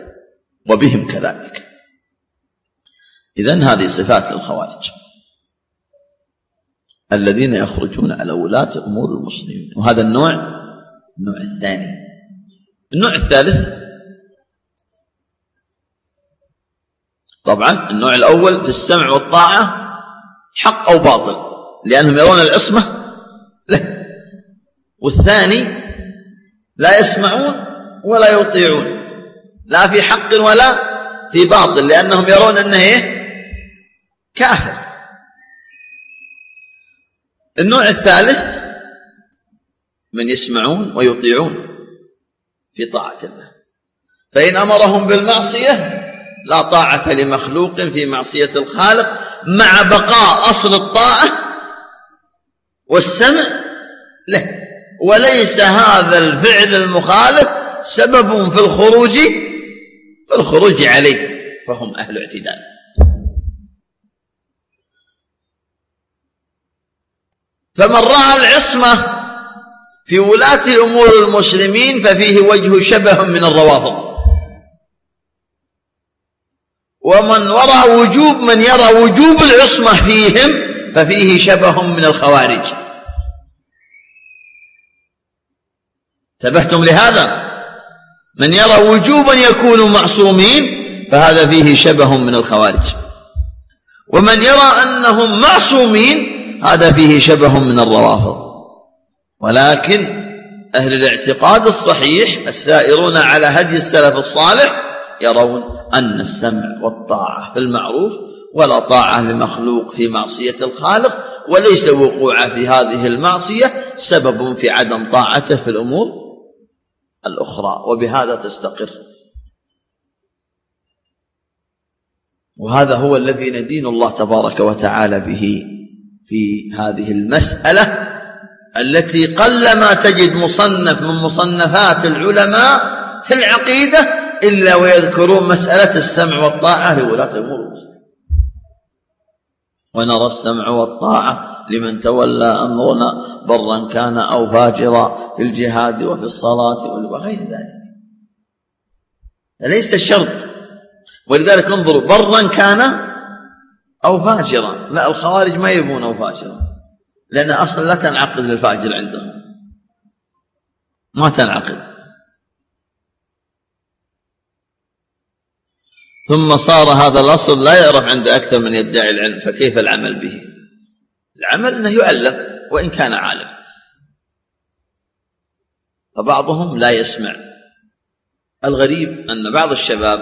وبهم كذلك. إذن هذه صفات للخوارج. الذين يخرجون على ولاة أمور المسلمين. وهذا النوع النوع الثاني. النوع الثالث طبعا النوع الأول في السمع والطاعة حق أو باطل لأنهم يرون العصمة له والثاني لا يسمعون ولا يطيعون لا في حق ولا في باطل لأنهم يرون أنه إيه؟ كافر. النوع الثالث من يسمعون ويطيعون في طاعة الله. فإن أمرهم بالمعصية لا طاعة لمخلوق في معصية الخالق مع بقاء أصل الطاعة والسمع له. وليس هذا الفعل المخالف سبب في الخروج في الخروج عليه فهم أهل اعتدال. فمن رأى العصمة في ولاة أمور المسلمين ففيه وجه شبه من الروافض. ومن ورى وجوب من يرى وجوب العصمة فيهم ففيه شبه من الخوارج. انتبهتم لهذا؟ من يرى وجوبا يكونوا معصومين فهذا فيه شبه من الخوارج. ومن يرى أنهم معصومين هذا فيه شبه من الروافض. ولكن أهل الاعتقاد الصحيح السائرون على هدي السلف الصالح يرون أن السمع والطاعة في المعروف ولا طاعة لمخلوق في معصية الخالق وليس وقوع في هذه المعصية سبب في عدم طاعته في الأمور الأخرى وبهذا تستقر. وهذا هو الذي ندين الله تبارك وتعالى به في هذه المسألة التي قلما تجد مصنف من مصنفات العلماء في العقيدة إلا ويذكرون مسألة السمع والطاعة لولاة الأمور ونرى السمع والطاعة لمن تولى أمرنا برا كان أو فاجرا في الجهاد وفي الصلاة وغير ذلك. ليس الشرط. ولذلك انظروا برا كان أو فاجرا. لا الخوارج ما يبون أو فاجرا. لأن أصلا لا تنعقد للفاجر عندهم. ما تنعقد. ثم صار هذا الأصل لا يعرف عند أكثر من يدعي العلم فكيف العمل به؟ العمل أنه يعلم وإن كان عالم. فبعضهم لا يسمع. الغريب أن بعض الشباب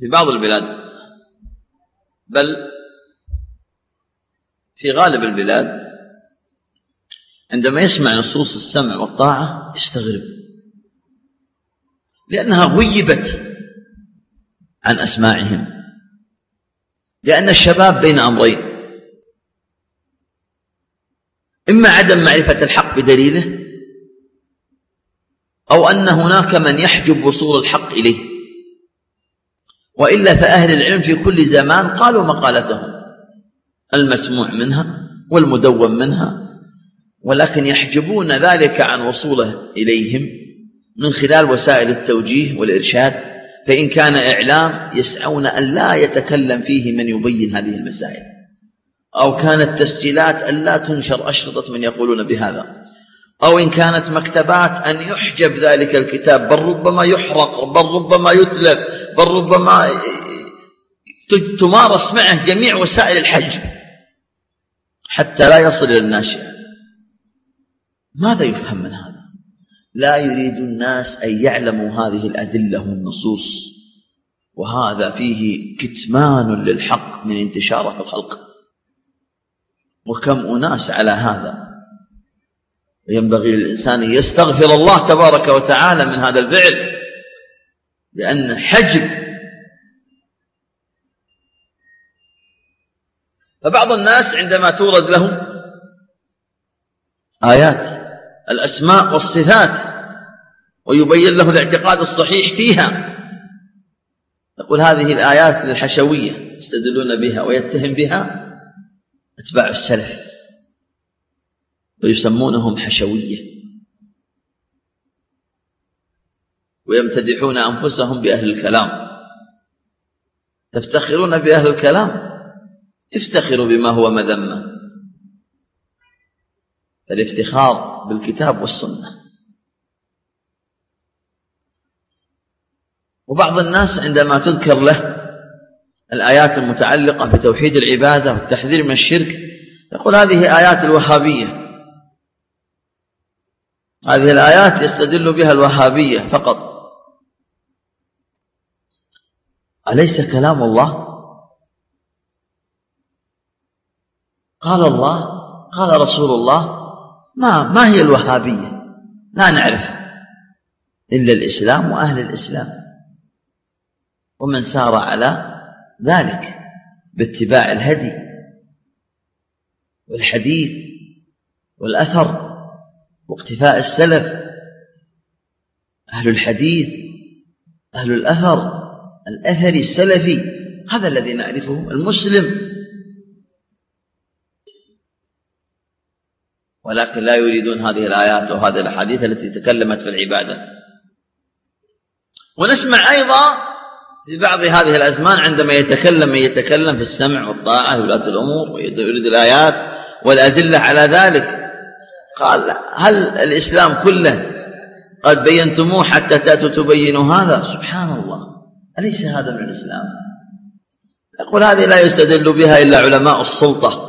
في بعض البلاد بل في غالب البلاد عندما يسمع نصوص السمع والطاعة يستغرب. لأنها غيبت. عن أسماعهم. لأن الشباب بين أمرين. إما عدم معرفة الحق بدليله أو أن هناك من يحجب وصول الحق إليه. وإلا فأهل العلم في كل زمان قالوا مقالتهم المسموع منها والمدون منها ولكن يحجبون ذلك عن وصوله إليهم من خلال وسائل التوجيه والإرشاد. فإن كان إعلام يسعون أن لا يتكلم فيه من يبين هذه المسائل. أو كانت تسجيلات أن لا تنشر أشرطة من يقولون بهذا. أو إن كانت مكتبات أن يحجب ذلك الكتاب بل ربما يحرق بل ربما يتلف بل ربما تمارس معه جميع وسائل الحج حتى لا يصل إلى الناشئة. ماذا يفهم من هذا؟ لا يريد الناس أن يعلموا هذه الأدلة والنصوص. وهذا فيه كتمان للحق من انتشاره في الخلق. وكم أناس على هذا. وينبغي للإنسان أن يستغفر الله تبارك وتعالى من هذا الفعل. لأن حجب. فبعض الناس عندما تورد لهم آيات الأسماء والصفات ويبين له الاعتقاد الصحيح فيها. يقول هذه الآيات للحشوية يستدلون بها ويتهم بها أتباع السلف ويسمونهم حشوية. ويمتدحون أنفسهم بأهل الكلام. تفتخرون بأهل الكلام؟ افتخروا بما هو مذمة. فالافتخار بالكتاب والسنة. وبعض الناس عندما تذكر له الآيات المتعلقة بتوحيد العبادة والتحذير من الشرك يقول هذه آيات الوهابية. هذه الآيات يستدل بها الوهابية فقط. أليس كلام الله؟ قال الله قال رسول الله ما ما هي الوهابية؟ لا نعرف. إلا الإسلام وأهل الإسلام. ومن سار على ذلك باتباع الهدي والحديث والأثر واقتفاء السلف. أهل الحديث أهل الأثر الأثري السلفي هذا الذي نعرفه المسلم. ولكن لا يريدون هذه الآيات وهذه الأحاديث التي تكلمت في العبادة. ونسمع أيضا في بعض هذه الأزمان عندما يتكلم من يتكلم في السمع والطاعة ولاة الأمور ويريد الآيات والأدلة على ذلك قال هل الإسلام كله قد بينتموه حتى تأتوا تبينوا هذا؟ سبحان الله أليس هذا من الإسلام؟ يقول هذه لا يستدل بها إلا علماء السلطة.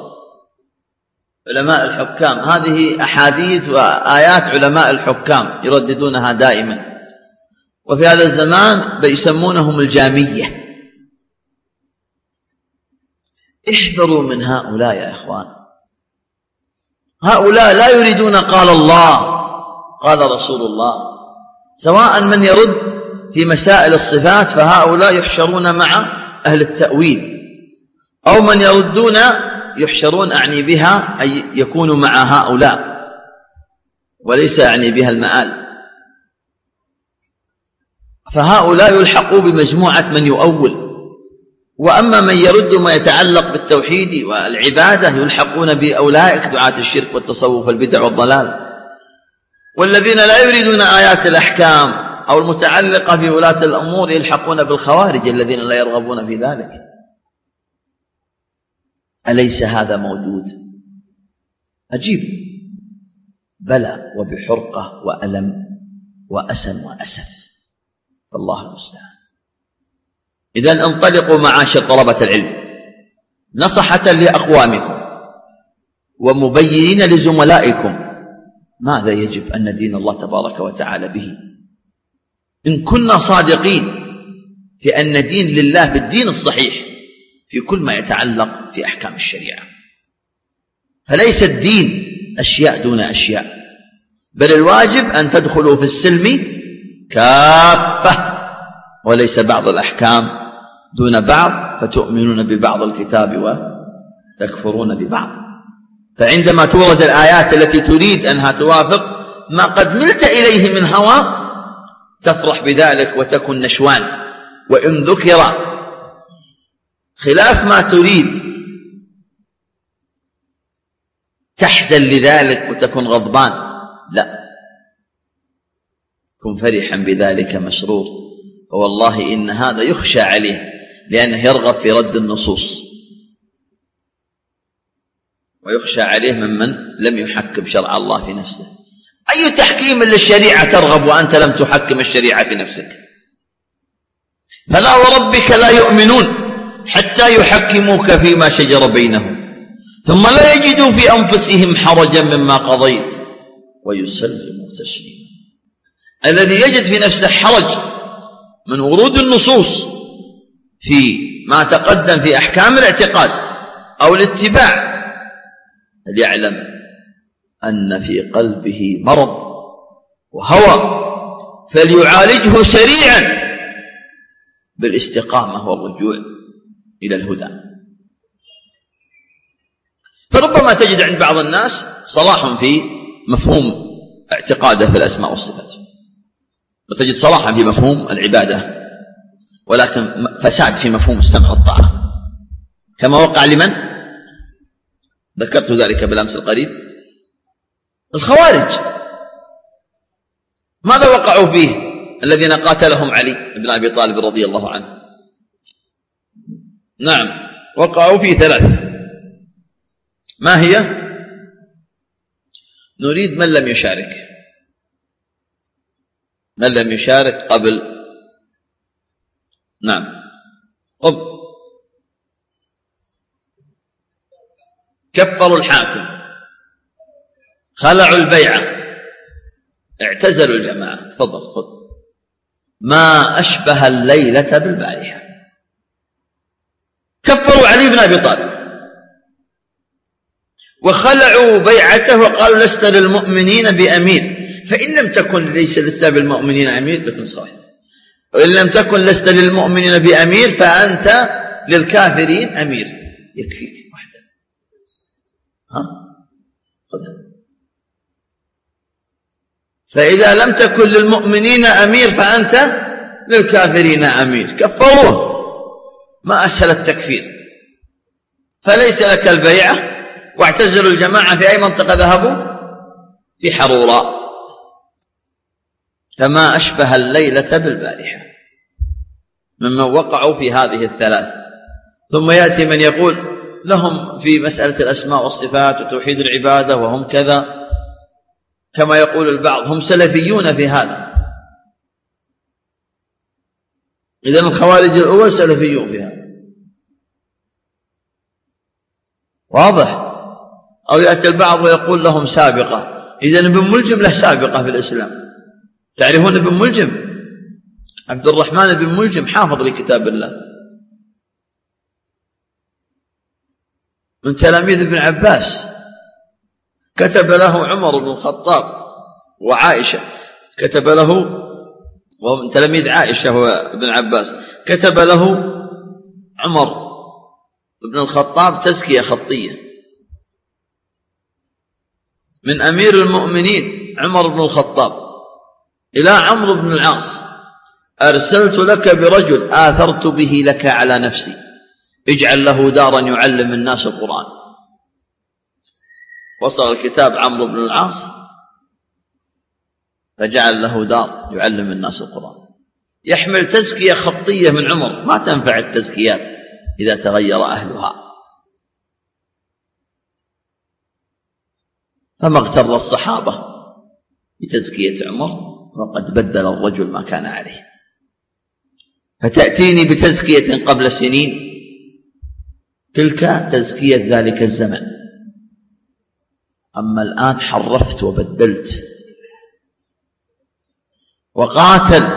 علماء الحكام. هذه أحاديث وآيات علماء الحكام يرددونها دائما. وفي هذا الزمان يسمونهم الجامية. احذروا من هؤلاء يا إخوان. هؤلاء لا يريدون قال الله قال رسول الله. سواء من يرد في مسائل الصفات فهؤلاء يحشرون مع أهل التأويل. أو من يردون يحشرون أعني بها أي يكونوا مع هؤلاء وليس أعني بها المآل. فهؤلاء يلحقوا بمجموعة من يؤول. وأما من يرد ما يتعلق بالتوحيد والعبادة يلحقون بأولئك دعاة الشرك والتصوف والبدع والضلال. والذين لا يريدون آيات الأحكام أو المتعلقة بولاة الأمور يلحقون بالخوارج الذين لا يرغبون في ذلك. أليس هذا موجود؟ أجيب. بلى وبحرقة وألم وأسن وأسف. الله المستعان. إذا انطلقوا معاشر طلبة العلم. نصحة لأقوامكم. ومبينين لزملائكم. ماذا يجب أن ندين الله تبارك وتعالى به؟ إن كنا صادقين في أن ندين لله بالدين الصحيح. في كل ما يتعلق في أحكام الشريعة. فليس الدين أشياء دون أشياء بل الواجب أن تدخلوا في السلم كافة وليس بعض الأحكام دون بعض فتؤمنون ببعض الكتاب وتكفرون ببعض. فعندما تورد الآيات التي تريد أنها توافق ما قد ملت إليه من هوى تفرح بذلك وتكن نشوان. وإن ذكر خلاف ما تريد. تحزن لذلك وتكن غضبان. لا. كن فرحا بذلك مسرور فوالله إن هذا يخشى عليه لأنه يرغب في رد النصوص. ويخشى عليه ممن لم يحكم شرع الله في نفسه. أي تحكيم للشريعة ترغب وأنت لم تحكم الشريعة في نفسك؟ فلا وربك لا يؤمنون. حتى يحكموك فيما شجر بينهم ثم لا يجدوا في أنفسهم حرجا مما قضيت ويسلموا تسليما. الذي يجد في نفسه حرج من ورود النصوص في ما تقدم في أحكام الاعتقاد أو الاتباع فليعلم أن في قلبه مرض وهوى فليعالجه سريعا بالاستقامة والرجوع. إلى الهدى. فربما تجد عند بعض الناس صلاح في مفهوم اعتقاده في الأسماء والصفات. وتجد صلاحا في مفهوم العبادة ولكن فساد في مفهوم السمع والطاعة. كما وقع لمن؟ ذكرت ذلك بالأمس القريب. الخوارج. ماذا وقعوا فيه الذين قاتلهم علي بن أبي طالب رضي الله عنه؟ نعم. وقعوا في ثلاث. ما هي؟ نريد من لم يشارك. من لم يشارك قبل؟ نعم. قم. كفروا الحاكم. خلعوا البيعة اعتزلوا الجماعة. تفضل خذ. ما أشبه الليلة بالبارحة. كفروا علي بن أبي طالب. وخلعوا بيعته وقالوا لست للمؤمنين بأمير. فإن لم تكن ليس لست بالمؤمنين أمير لك نسخة واحدة وإن لم تكن لست للمؤمنين بأمير فأنت للكافرين أمير. يكفيك واحدة ها؟ خذها. فإذا لم تكن للمؤمنين أمير فأنت للكافرين أمير. كفروه. ما أسهل التكفير. فليس لك البيعة واعتزلوا الجماعة في أي منطقة ذهبوا؟ في حروراء فما أشبه الليلة بالبارحة ممن وقعوا في هذه الثلاث. ثم يأتي من يقول لهم في مسألة الأسماء والصفات وتوحيد العبادة وهم كذا. كما يقول البعض هم سلفيون في هذا. إذا الخوارج الأول سلفيون في هذا واضح؟ أو يأتي البعض ويقول لهم سابقة. إذا ابن ملجم له سابقة في الإسلام. تعرفون ابن ملجم؟ عبد الرحمن بن ملجم حافظ لكتاب الله. من تلاميذ ابن عباس. كتب له عمر بن الخطاب وعائشة. كتب له وهو من تلاميذ عائشة وابن عباس. كتب له عمر بن الخطاب تزكية خطية. من أمير المؤمنين عمر بن الخطاب إلى عمرو بن العاص. أرسلت لك برجل آثرت به لك على نفسي. اجعل له دارا يعلم الناس القرآن. وصل الكتاب عمرو بن العاص فجعل له دار يعلم الناس القرآن. يحمل تزكية خطية من عمر ما تنفع التزكيات إذا تغير أهلها. فما اغتر الصحابة بتزكية عمر وقد بدل الرجل ما كان عليه. فتأتيني بتزكية قبل سنين تلك تزكية ذلك الزمن. أما الآن حرفت وبدلت. وقاتل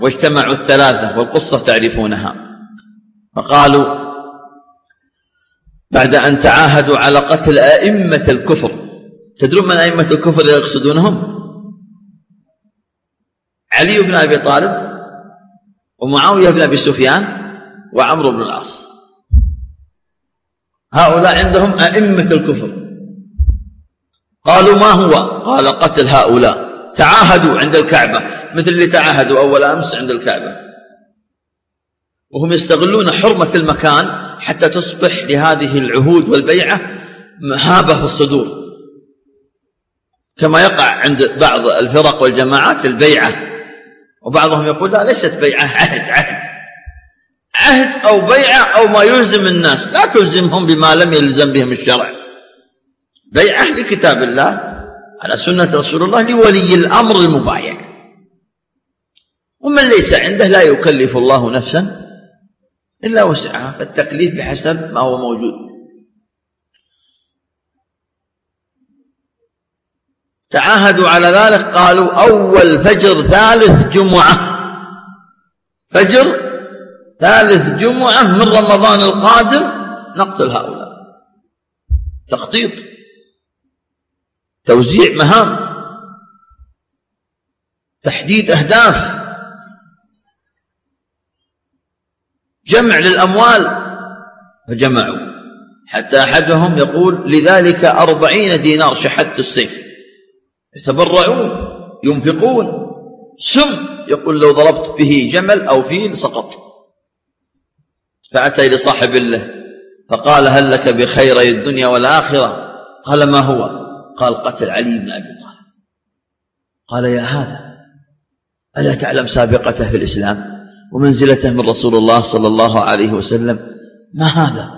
واجتمعوا الثلاثة والقصة تعرفونها. فقالوا بعد أن تعاهدوا على قتل أئمة الكفر تدرون من أئمة الكفر اللي يقصدونهم؟ علي بن أبي طالب ومعاوية بن أبي سفيان وعمرو بن العاص. هؤلاء عندهم أئمة الكفر. قالوا ما هو؟ قال قتل هؤلاء. تعاهدوا عند الكعبة. مثل اللي تعاهدوا أول أمس عند الكعبة. وهم يستغلون حرمة المكان حتى تصبح لهذه العهود والبيعة مهابة في الصدور. كما يقع عند بعض الفرق والجماعات البيعة. وبعضهم يقول لا ليست بيعة عهد عهد. عهد أو بيعة أو ما يلزم الناس. لا تلزمهم بما لم يلزم بهم الشرع. بيعة لكتاب الله على سنة رسول الله لولي الأمر المبايع. ومن ليس عنده لا يكلف الله نفسا إلا وسعها فالتكليف بحسب ما هو موجود. تعاهدوا على ذلك قالوا أول فجر ثالث جمعة. فجر ثالث جمعة من رمضان القادم نقتل هؤلاء. تخطيط توزيع مهام تحديد أهداف. جمع للأموال. فجمعوا. حتى أحدهم يقول لذلك أربعين دينار شحذت السيف. يتبرعون ينفقون. سم يقول لو ضربت به جمل أو فيل سقط. فأتى إلى صاحب له فقال هل لك بخيري الدنيا والآخرة؟ قال ما هو؟ قال قتل علي بن أبي طالب. قال يا هذا ألا تعلم سابقته في الإسلام؟ ومنزلته من رسول الله صلى الله عليه وسلم. ما هذا؟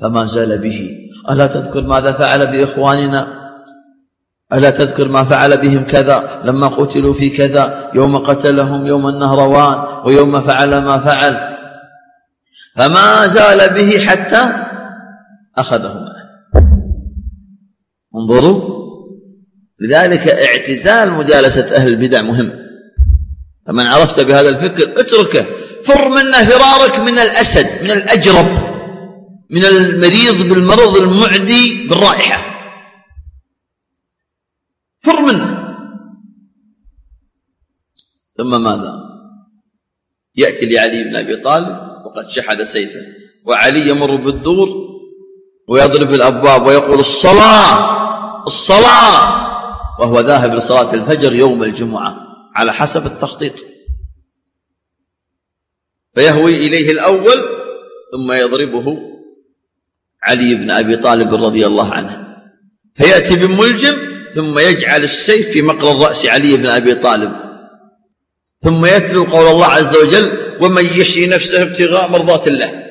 فما زال به. ألا تذكر ماذا فعل بإخواننا؟ ألا تذكر ما فعل بهم كذا؟ لما قتلوا في كذا يوم قتلهم يوم النهروان ويوم فعل ما فعل. فما زال به حتى أخذه معه انظروا. لذلك اعتزال مجالسة أهل البدع مهم. فمن عرفت بهذا الفكر اتركه. فر منه فرارك من الأسد من الأجرب من المريض بالمرض المعدي بالرائحة. فر منه. ثم ماذا؟ يأتي لعلي بن أبي طالب وقد شحذ سيفه. وعلي يمر بالدور ويضرب الأبواب ويقول الصلاة الصلاة. وهو ذاهب لصلاة الفجر يوم الجمعة. على حسب التخطيط. فيهوي إليه الأول ثم يضربه علي بن أبي طالب رضي الله عنه. فيأتي بملجم ثم يجعل السيف في مقر الرأس علي بن أبي طالب. ثم يتلو قول الله عز وجل ومن يشري نفسه ابتغاء مرضات الله.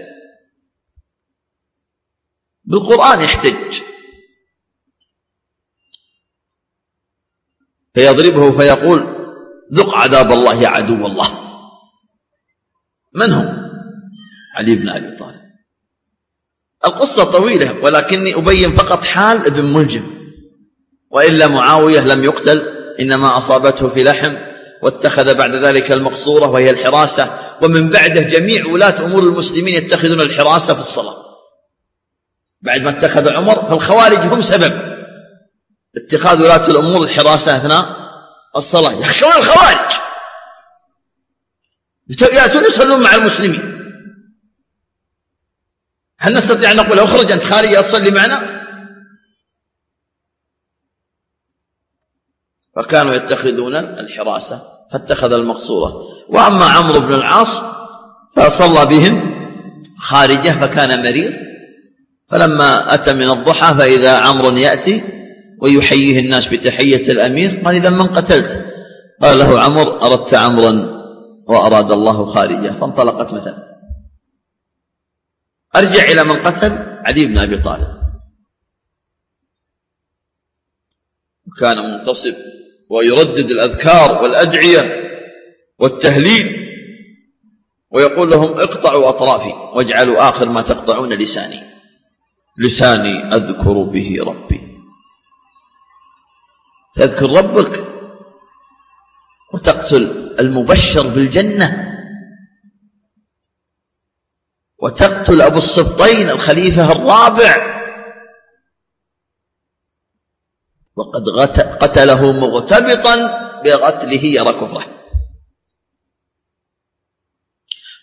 بالقرآن يحتج. فيضربه فيقول ذق عذاب الله يا عدو الله. من هم علي بن أبي طالب. القصة طويلة ولكني أبين فقط حال ابن ملجم. وإلا معاوية لم يقتل إنما أصابته في لحم واتخذ بعد ذلك المقصورة وهي الحراسة. ومن بعده جميع ولاة أمور المسلمين يتخذون الحراسة في الصلاة. بعد ما اتخذ عمر فالخوارج هم سبب. اتخاذ ولاة الأمور الحراسة أثناء الصلاة. يخشون الخوارج؟ يأتون يصلون مع المسلمين؟ هل نستطيع أن نقول أخرج؟ أنت خارج تصلي معنا؟ فكانوا يتخذون الحراسة فاتخذ المقصورة. وأما عمرو بن العاص فصلى بهم خارجه فكان مريض. فلما أتى من الضحى فإذا عمرو يأتي ويحييه الناس بتحية الأمير. قال إذا من قتلت؟ قال له عمر أردت عمرا وأراد الله خارجه. فانطلقت مثلا. أرجع إلى من قتل؟ علي بن أبي طالب. وكان منتصب ويردد الأذكار والأدعية والتهليل ويقول لهم اقطعوا أطرافي واجعلوا آخر ما تقطعون لساني. لساني أذكر به ربي. تذكر ربك وتقتل المبشر بالجنة وتقتل أبو السبطين الخليفة الرابع. وقد قتله مغتبطا بقتله يرى كفره.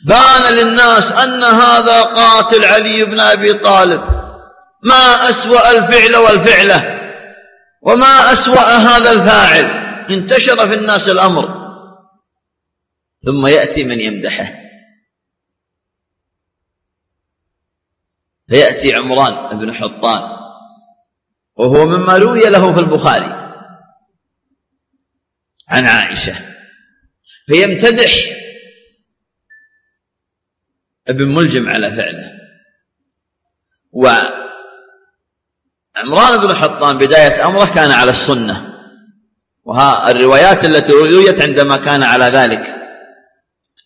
بان للناس أن هذا قاتل علي بن أبي طالب. ما أسوأ الفعل والفعلة. وما أسوأ هذا الفاعل. انتشر في الناس الأمر. ثم يأتي من يمدحه. فيأتي عمران بن حطان. وهو مما روي له في البخاري. عن عائشة. فيمتدح ابن ملجم على فعله. وعمران بن حطان بداية أمره كان على السنة. وها الروايات التي رويت عندما كان على ذلك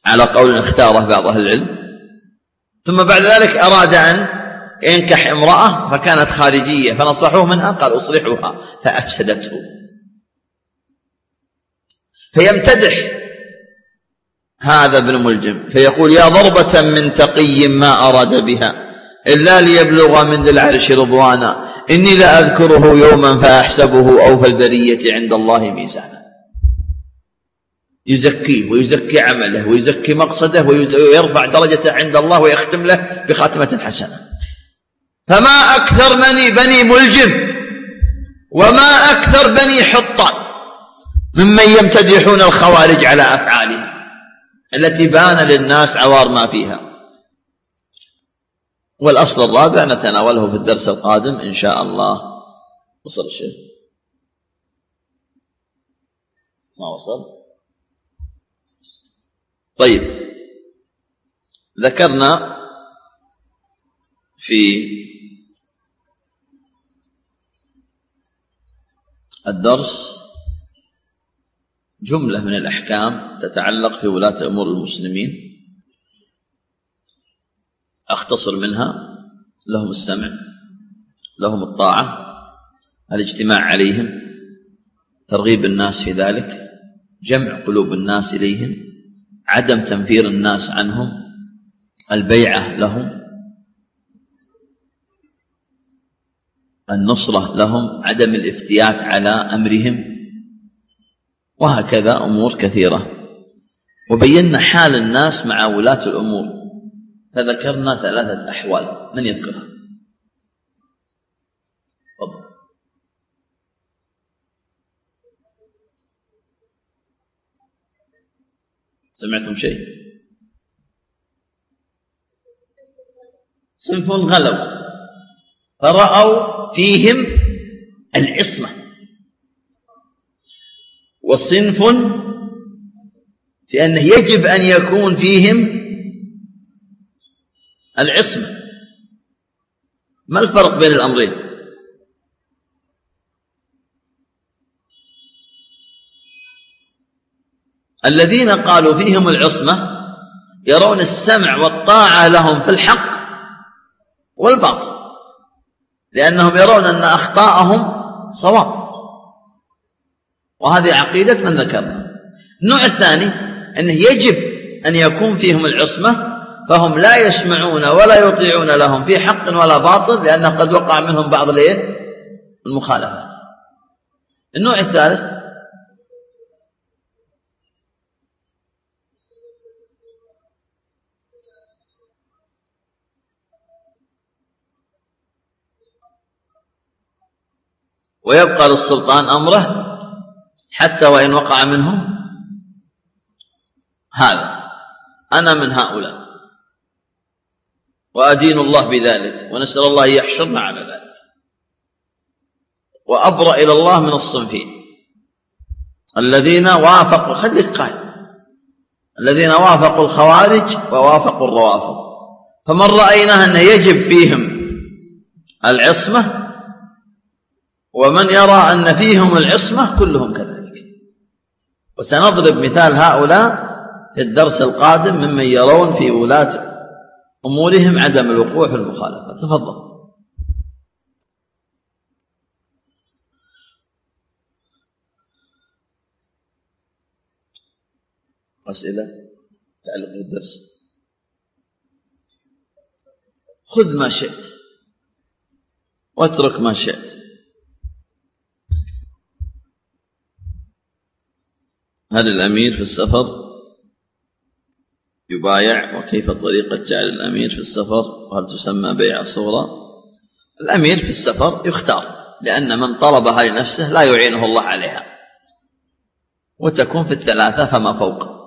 على قول اختاره بعض أهل العلم. ثم بعد ذلك أراد أن ينكح امرأة فكانت خارجية فنصحوه منها قال أصلحها فأفسدته. فيمتدح هذا ابن ملجم فيقول يا ضربة من تقي ما أراد بها إلا ليبلغ من ذي العرش رضوانا. إني لأذكره يوما فأحسبه أوفى البرية عند الله ميزانا. يزكيه ويزكي عمله ويزكي مقصده ويرفع درجته عند الله ويختم له بخاتمة حسنة. فما أكثر بني بني ملجم وما أكثر بني حطان ممن يمتدحون الخوارج على أفعالهم التي بان للناس عوار ما فيها. والأصل الرابع نتناوله في الدرس القادم إن شاء الله. وصل الشيخ ما وصل؟ طيب. ذكرنا في الدرس جملة من الأحكام تتعلق في ولاة أمور المسلمين. أختصر منها لهم السمع لهم الطاعة الاجتماع عليهم ترغيب الناس في ذلك جمع قلوب الناس إليهم عدم تنفير الناس عنهم البيعة لهم النصرة لهم عدم الافتيات على أمرهم وهكذا أمور كثيرة. وبينا حال الناس مع ولاة الأمور. فذكرنا ثلاثة أحوال. من يذكرها؟ سمعتم شيء؟ صنف غلوا فرأوا فيهم العصمة وصنف في أنه يجب أن يكون فيهم العصمة ما الفرق بين الأمرين؟ الذين قالوا فيهم العصمة يرون السمع والطاعة لهم في الحق والباطل لأنهم يرون أن أخطاءهم صواب. وهذه عقيدة من ذكرنا. النوع الثاني أنه يجب أن يكون فيهم العصمة فهم لا يسمعون ولا يطيعون لهم في حق ولا باطل لأنه قد وقع منهم بعض المخالفات. النوع الثالث ويبقى للسلطان أمره حتى وإن وقع منهم هذا. أنا من هؤلاء. وأدين الله بذلك ونسأل الله يحشرنا على ذلك. وأبرأ إلى الله من الصنفين. الذين وافقوا خليك قائم. الذين وافقوا الخوارج ووافقوا الروافض. فمن رأينا أنه يجب فيهم العصمة ومن يرى أن فيهم العصمة كلهم كذلك. وسنضرب مثال هؤلاء في الدرس القادم ممن يرون في ولاة أمورهم عدم الوقوع في المخالفة. تفضل. أسئلة تعلق بالدرس؟ خذ ما شئت. واترك ما شئت. هل الأمير في السفر يبايع وكيف طريقة جعل الأمير في السفر وهل تسمى بيعة صغرى الأمير في السفر يختار لأن من طلبها لنفسه لا يعينه الله عليها. وتكون في الثلاثة فما فوق.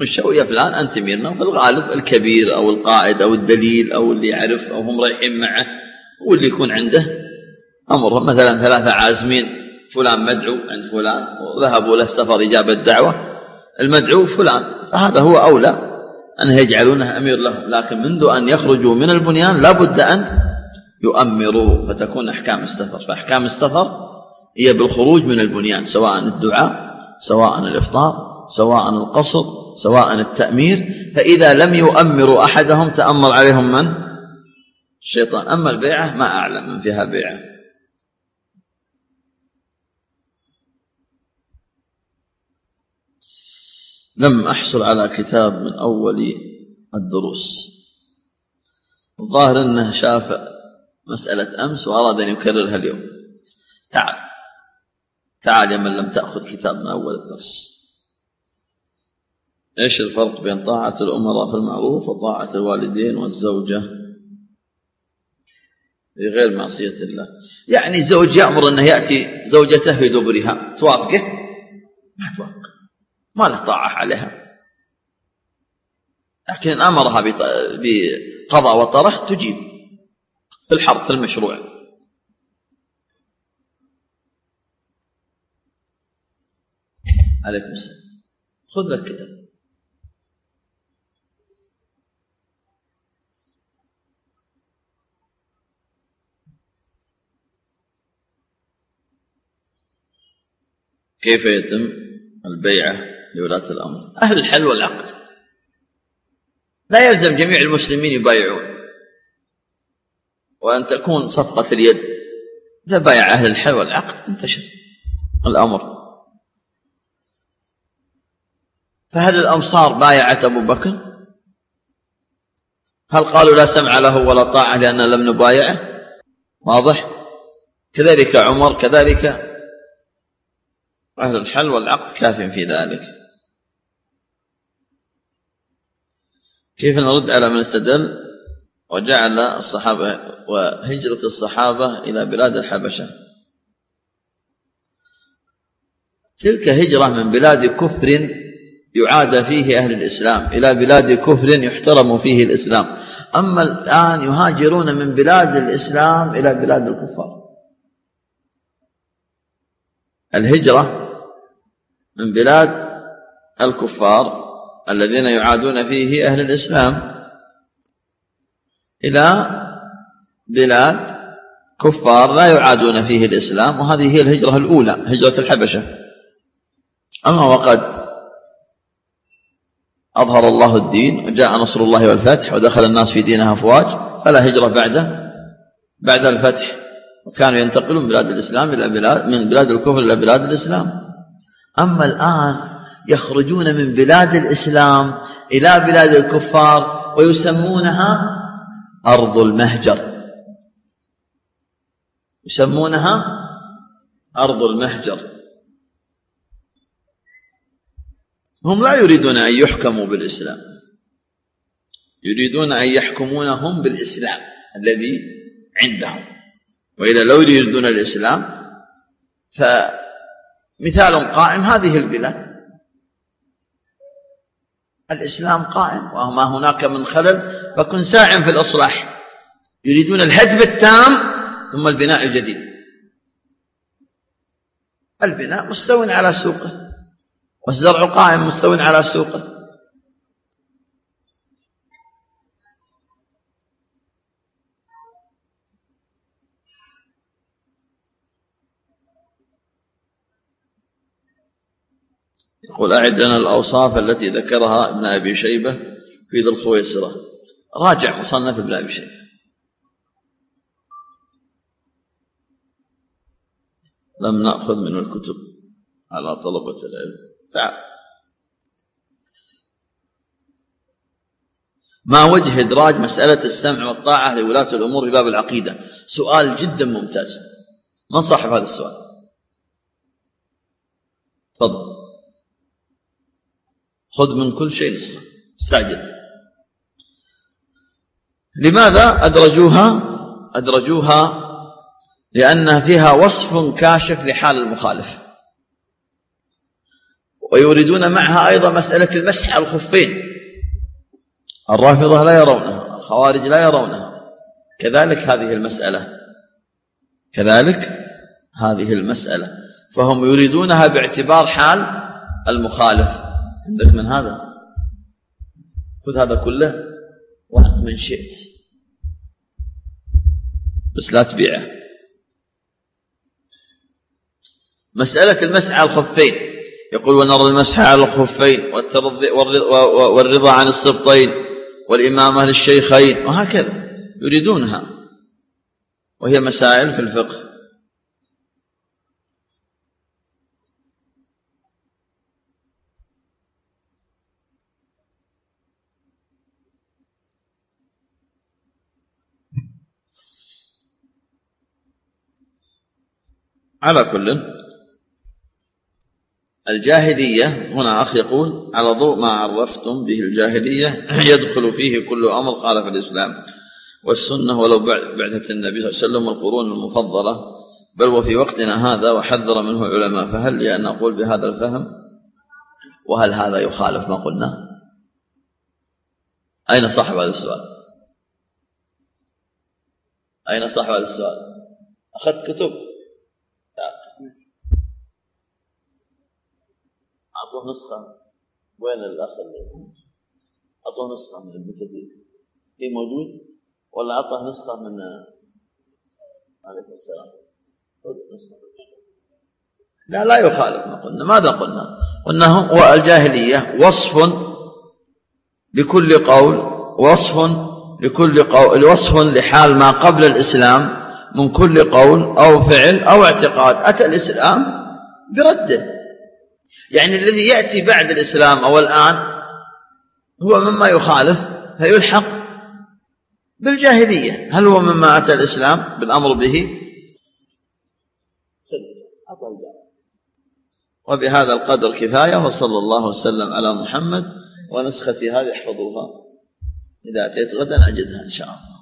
وشو يا فلان أنت أميرنا في الغالب الكبير أو القائد أو الدليل أو اللي يعرف أو هم رايحين معه واللي يكون عنده. أمره مثلا ثلاثة عازمين فلان مدعو عند فلان وذهبوا له سفر إجابة دعوة. المدعو فلان فهذا هو أولى أن يجعلونه أمير لهم لكن منذ أن يخرجوا من البنيان لا بد أن يؤمروا فتكون أحكام السفر. فأحكام السفر هي بالخروج من البنيان سواء الدعاء سواء الإفطار سواء القصر سواء التأمير. فإذا لم يؤمروا أحدهم تأمر عليهم من؟ الشيطان. أما البيعة ما أعلم من فيها بيعة. لم أحصل على كتاب من أول الدروس. الظاهر أنه شاف مسألة أمس وأراد أن يكررها اليوم. تعال. تعال يا من لم تأخذ كتاب من أول الدرس. إيش الفرق بين طاعة الأمراء في المعروف وطاعة الوالدين والزوجة؟ في غير معصية الله. يعني زوج يأمر أنه يأتي زوجته في دبرها. توافقه؟ ما توافق. ما له طاعة عليها. لكن أمرها بقضاء وطره تجيب في الحرث المشروع. عليكم السلام. خذ لك كتاب. كيف يتم البيعة؟ لولاة الأمر. أهل الحل والعقد. لا يلزم جميع المسلمين يبايعون. وأن تكون صفقة اليد. إذا بايع أهل الحل والعقد انتشر الأمر. فهل الأمصار بايعت أبو بكر؟ هل قالوا لا سمع له ولا طاعة لأننا لم نبايعه؟ واضح. كذلك عمر كذلك أهل الحل والعقد كاف في ذلك. كيف نرد على من استدل وجعل الصحابة وهجرة الصحابة إلى بلاد الحبشة؟ تلك هجرة من بلاد كفر يعاد فيه أهل الإسلام إلى بلاد كفر يحترم فيه الإسلام. أما الآن يهاجرون من بلاد الإسلام إلى بلاد الكفار. الهجرة من بلاد الكفار الذين يعادون فيه أهل الإسلام إلى بلاد كفار لا يعادون فيه الإسلام وهذه هي الهجرة الأولى هجرة الحبشة. أما وقد أظهر الله الدين وجاء نصر الله والفتح ودخل الناس في دينها أفواج فلا هجرة بعده بعد الفتح. وكانوا ينتقلون من بلاد الإسلام إلى بلاد من بلاد الكفر إلى بلاد الإسلام. أما الآن يخرجون من بلاد الإسلام إلى بلاد الكفار ويسمونها أرض المهجر. يسمونها أرض المهجر. هم لا يريدون أن يحكموا بالإسلام. يريدون أن يحكمونهم بالإسلام الذي عندهم. وإذا لو يريدون الإسلام فمثال قائم هذه البلاد. الإسلام قائم وما هناك من خلل فكن ساعٍ في الإصلاح. يريدون الهدم التام ثم البناء الجديد. البناء مستو على سوقه والزرع قائم مستو على سوقه. يقول أعد لنا الأوصاف التي ذكرها ابن أبي شيبة في ذي الخويصرة. راجع مصنف ابن أبي شيبة. لم نأخذ من الكتب على طلبة العلم. تعال ما وجه إدراج مسألة السمع والطاعة لولاة الأمور في باب العقيدة؟ سؤال جدا ممتاز. من صاحب هذا السؤال. تفضل. خذ من كل شيء نسخة استعجل لماذا أدرجوها؟ أدرجوها لأنها فيها وصف كاشف لحال المخالف. ويريدون معها أيضا مسألة المسح على الخفين. الرافضة لا يرونها الخوارج لا يرونها. كذلك هذه المسألة. كذلك هذه المسألة. فهم يريدونها باعتبار حال المخالف. عندك من هذا؟ خذ هذا كله وأعط من شئت. بس لا تبيعه. مسألة المسح على الخفين. يقول ونرى المسح على الخفين والرضا عن السبطين والإمامة للشيخين وهكذا. يريدونها. وهي مسائل في الفقه. على كل. الجاهلية هنا أخ يقول على ضوء ما عرفتم به الجاهلية يدخل فيه كل أمر خالف الإسلام والسنة ولو بعثة النبي صلى الله عليه وسلم والقرون المفضلة. بل وفي وقتنا هذا وحذر منه العلماء فهل لي أن أقول بهذا الفهم؟ وهل هذا يخالف ما قلنا؟ أين صاحب هذا السؤال؟ أين صاحب هذا السؤال؟ أخذت كتب. أعطوه نسخة وين الأخ اللي أعطوه نسخة من كثير في موجود؟ ولا أعطاه نسخة من عليكم السلام؟ خذ نسخة لا لا يخالف ما قلنا. ماذا قلنا؟ قلنا هو الجاهلية وصف لكل قول وصف لكل قول وصف لحال ما قبل الإسلام من كل قول أو فعل أو اعتقاد. أتى الإسلام برده. يعني الذي يأتي بعد الإسلام أو الآن هو مما يخالف فيلحق بالجاهلية. هل هو مما أتى الإسلام؟ بالأمر به. وبهذا القدر كفاية وصلى الله وسلم على محمد ونسختي هذه احفظوها. إذا أتيت غدا أجدها إن شاء الله.